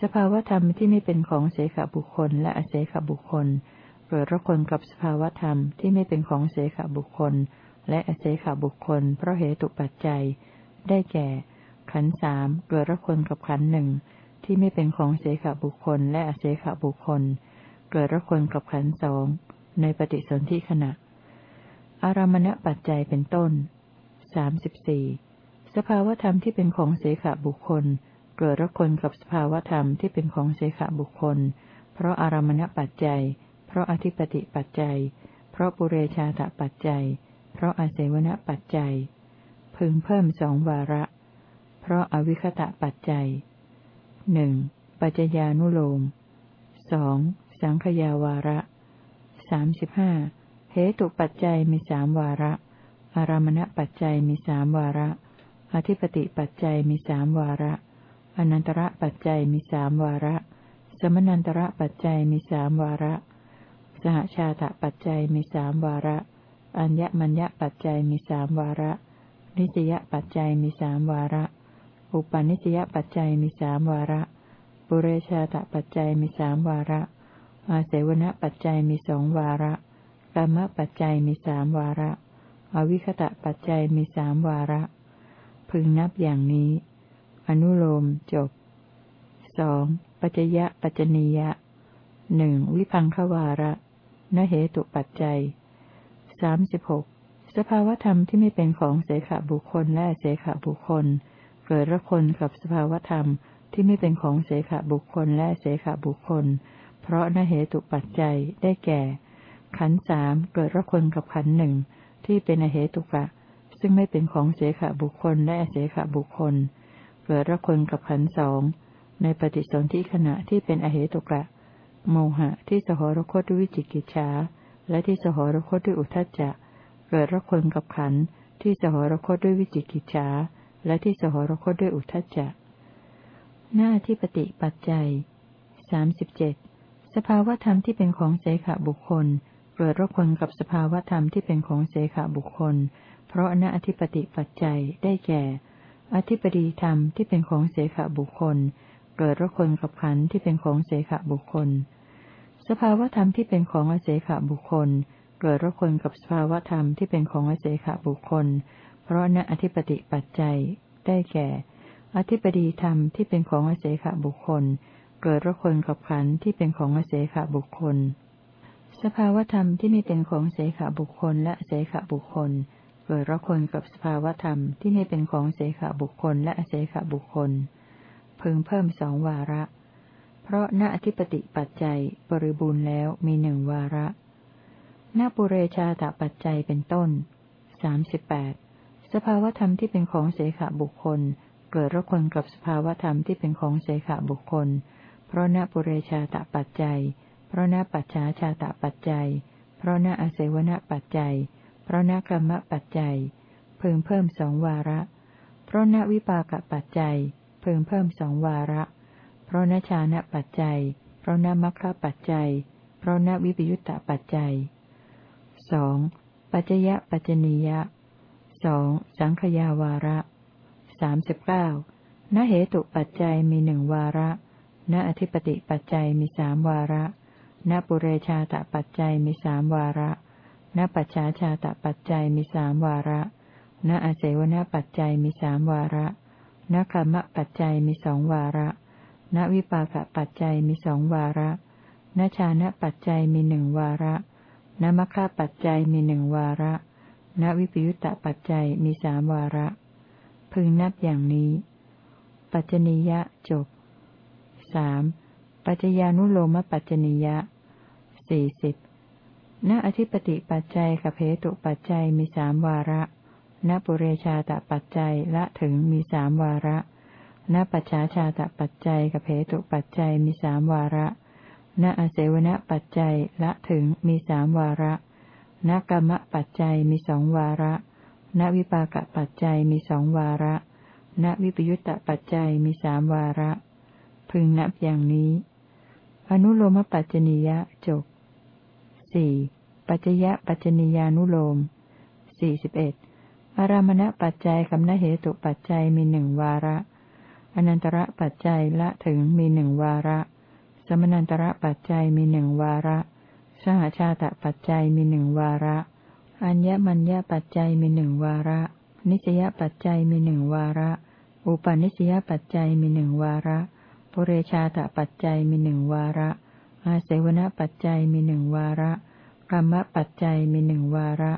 สภาวธรรมที่ไม่เป็นของเสขบุคคล และอเสขบุคคล เกิดระคนกับสภาวธรรมที่ไม่เป็นของเสขบุคคล และอเสขบุคคล เพราะเหตุปัจจัย ได้แก่ ขันสามเกิดระคนกับขันหนึ่งที่ไม่เป็นของเสขบุคคล และอเสขบุคคล เกิดระคนกับขันสอง ในปฏิสนธิขณะ อารามณปัจจัยเป็นต้นสามสิบสี่สภาวธรรมที่เป็นของเสขบุคคล เกิดระคนกับสภาวธรรมที่เป็นของเสขบุคคล เพราะอารามณปัจจัย เพราะอธิปติปัจจัย เพราะปุเรชาตปัจจัย เพราะอาเสวนปัจจัย พึงเพิ่มสองวาระ เพราะอวิคตะปัจจัยหนึ่งปัจจญานุโลมสองสังขยาวาระ สามสิบห้าเหตุปัจจัยมีสามวาระ อารามณปัจจัยมีสามวาระ อธิปติปัจจัยมีสามวาระ อนันตระปัจจัยมีสามวาระ สมนันตระปัจจัยมีสามวาระ สหชาตปัจจัยมีสามวาระ อัญญมัญญปัจจัยมีสามวาระ นิสยปัจจัยมีสามวาระ อุปาณิสยปัจจัยมีสามวาระ ปุเรชาตปัจจัยมีสามวาระ อาเสวณปัจจัยมีสองวาระกรรมปัจจัยมีสามวาระ อวิคตะปัจจัยมีสามวาระ พึงนับอย่างนี้ อนุโลมจบสองปัจจยะปัจจนียะหนึ่งวิพังควาระนเหตุปัจจัยสามสิบหกสภาวธรรมที่ไม่เป็นของเสขบุคคลและเสขบุคคล เกิดละคนกับสภาวธรรมที่ไม่เป็นของเสขบุคคลและเสขบุคคล เพราะนเหตุปัจจัยได้แก่ ขันสามเกิดละคนกับขันหนึ่งที่เป็นอเหตุกะ ซึ่งไม่เป็นของเสขบุคคลและเสขบุคคล เกิดละคนกับขันสองในปฏิสนธิขณะที่เป็นอเหตุกะ โมหะที่สหรคตด้วยวิจิกิจฉาและที่สหรคตด้วยอุทจจะเกิดละคนกับขันที่สหรคตด้วยวิจิกิจฉาและที่สหรคตด้วยอุทจจะ หน้าที่ปฏิปัจจัยสามสิบเจ็ด สภาวธรรมที่เป็นของเสขบุคคล เกิดรคนกับสภาวธรรมที่เป็นของเสขบุคคล เพราะณอธิปติปัจจัยได้แก่ อธิปดีธรรมที่เป็นของเสขบุคคล เกิดรคนกับขันที่เป็นของเสขบุคคล สภาวธรรมที่เป็นของอเสขบุคคล เกิดรคนกับสภาวธรรมที่เป็นของอเสขบุคคล เพราะณอธิปติปัจจัยได้แก่ อธิปดีธรรมที่เป็นของอเสขบุคคล เกิดระคนกับขันที่เป็นของเสขบุคคล สภาวธรรมที่ไม่เป็นของเสขบุคคลและเสขบุคคล เกิดระคนกับสภาวธรรมที่ไม่เป็นของเสขบุคคลและเสขบุคคล พึงเพิ่มสองวาระ เพราะณอธิปติปัจจัยบริบูรณ์แล้วมีหนึ่งวาระณปุเรชาตปัจจัยเป็นต้นสามสิบแปดสภาวธรรมที่เป็นของเสขบุคคล เกิดระคนกับสภาวธรรมที่เป็นของเสขบุคคล เพราะณปุเรชาตปัจจัย เพราะณปัจฉาชาตปัจจัย เพราะณอเสวนปัจจัย เพราะณกรรมปัจจัย เพิ่มเพิ่มสองวาระ เพราะณวิปากปัจจัย เพิ่มเพิ่มสองวาระ เพราะณชานะปัจจัย เพราะณมัคคะปัจจัย เพราะณวิปยุตตปัจจัยสองปัจจยปัจจนียะสองสังขยาวาระสามสิบเก้าณเหตุปัจจัยมีหนึ่งวาระ ณอธิปติปัจจัยมีสามวาระ ณปุเรชาตปัจจัยมีสามวาระ ณปัจฉาชาตปัจจัยมีสามวาระ ณอาเสวนปัจจัยมีสามวาระ ณกรรมปัจจัยมีสองวาระ ณวิปากปัจจัยมีสองวาระ ณชานะปัจจัยมีหนึ่งวาระ ณมัคคปัจจัยมีหนึ่งวาระ ณวิปยุตตปัจจัยมีสามวาระ พึงนับอย่างนี้ ปัจจนิยะจบ สามปัจจญานุโลมปัจจนิยะสี่สิบณอธิปติปัจจัยกับเหตุปัจจัยมีสามวาระณปุเรชาตปัจจัยละถึงมีสามวาระณปัจฉาชาตปัจจัยกับเหตุปัจจัยมีสามวาระณอาเสวนปัจจัยละถึงมีสามวาระณกรรมปัจจัยมีสองวาระณวิปากปัจจัยมีสองวาระณวิปยุตตปัจจัยมีสามวาระ พึงนับอย่างนี้ อนุโลมปัจจนิยะจบสี่ปัจจยะปัจจนิยานุโลมสี่สิบเอ็ดอารามณปัจจัยกับนเหตุปัจจัยมีหนึ่งวาระ อนันตระปัจจัยละถึงมีหนึ่งวาระ สมนันตระปัจจัยมีหนึ่งวาระ สหชาตปัจจัยมีหนึ่งวาระ อัญญมัญญปัจจัยมีหนึ่งวาระ นิสยปัจจัยมีหนึ่งวาระ อุปนิสยปัจจัยมีหนึ่งวาระ ปุเรชาตปัจจัยมีหนึ่งวาระ อาเสวนปัจจัยมีหนึ่งวาระกรรมปัจจัยมีหนึ่งวาระ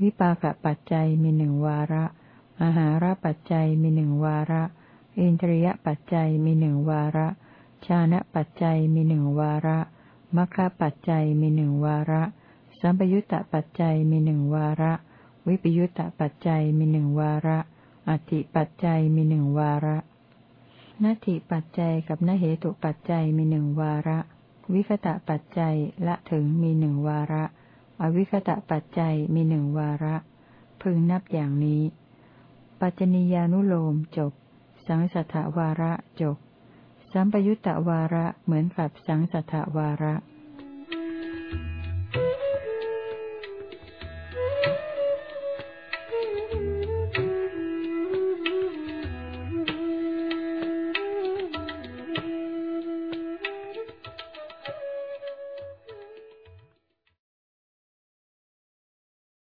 วิปากปัจจัยมีหนึ่งวาระอาหารปัจจัยมีหนึ่งวาระ อินทรียปัจจัยมีหนึ่งวาระ ชานะปัจจัยมีหนึ่งวาระมัคคะปัจจัยมีหนึ่งวาระ สัมปยุตตปัจจัยมีหนึ่งวาระ วิปยุตตปัจจัยมีหนึ่งวาระ อธิปัจจัยมีหนึ่งวาระ นัตถิปัจจัยกับนเหตุปัจจัยมีหนึ่งวาระ วิคตะปัจจัยละถึงมีหนึ่งวาระ อวิคตะปัจจัยมีหนึ่งวาระ พึงนับอย่างนี้ ปัจจนิยานุโลมจบ สังสัทธวาระจบ สัมปยุตตวาระเหมือนกับสังสัทธวาระ
Thank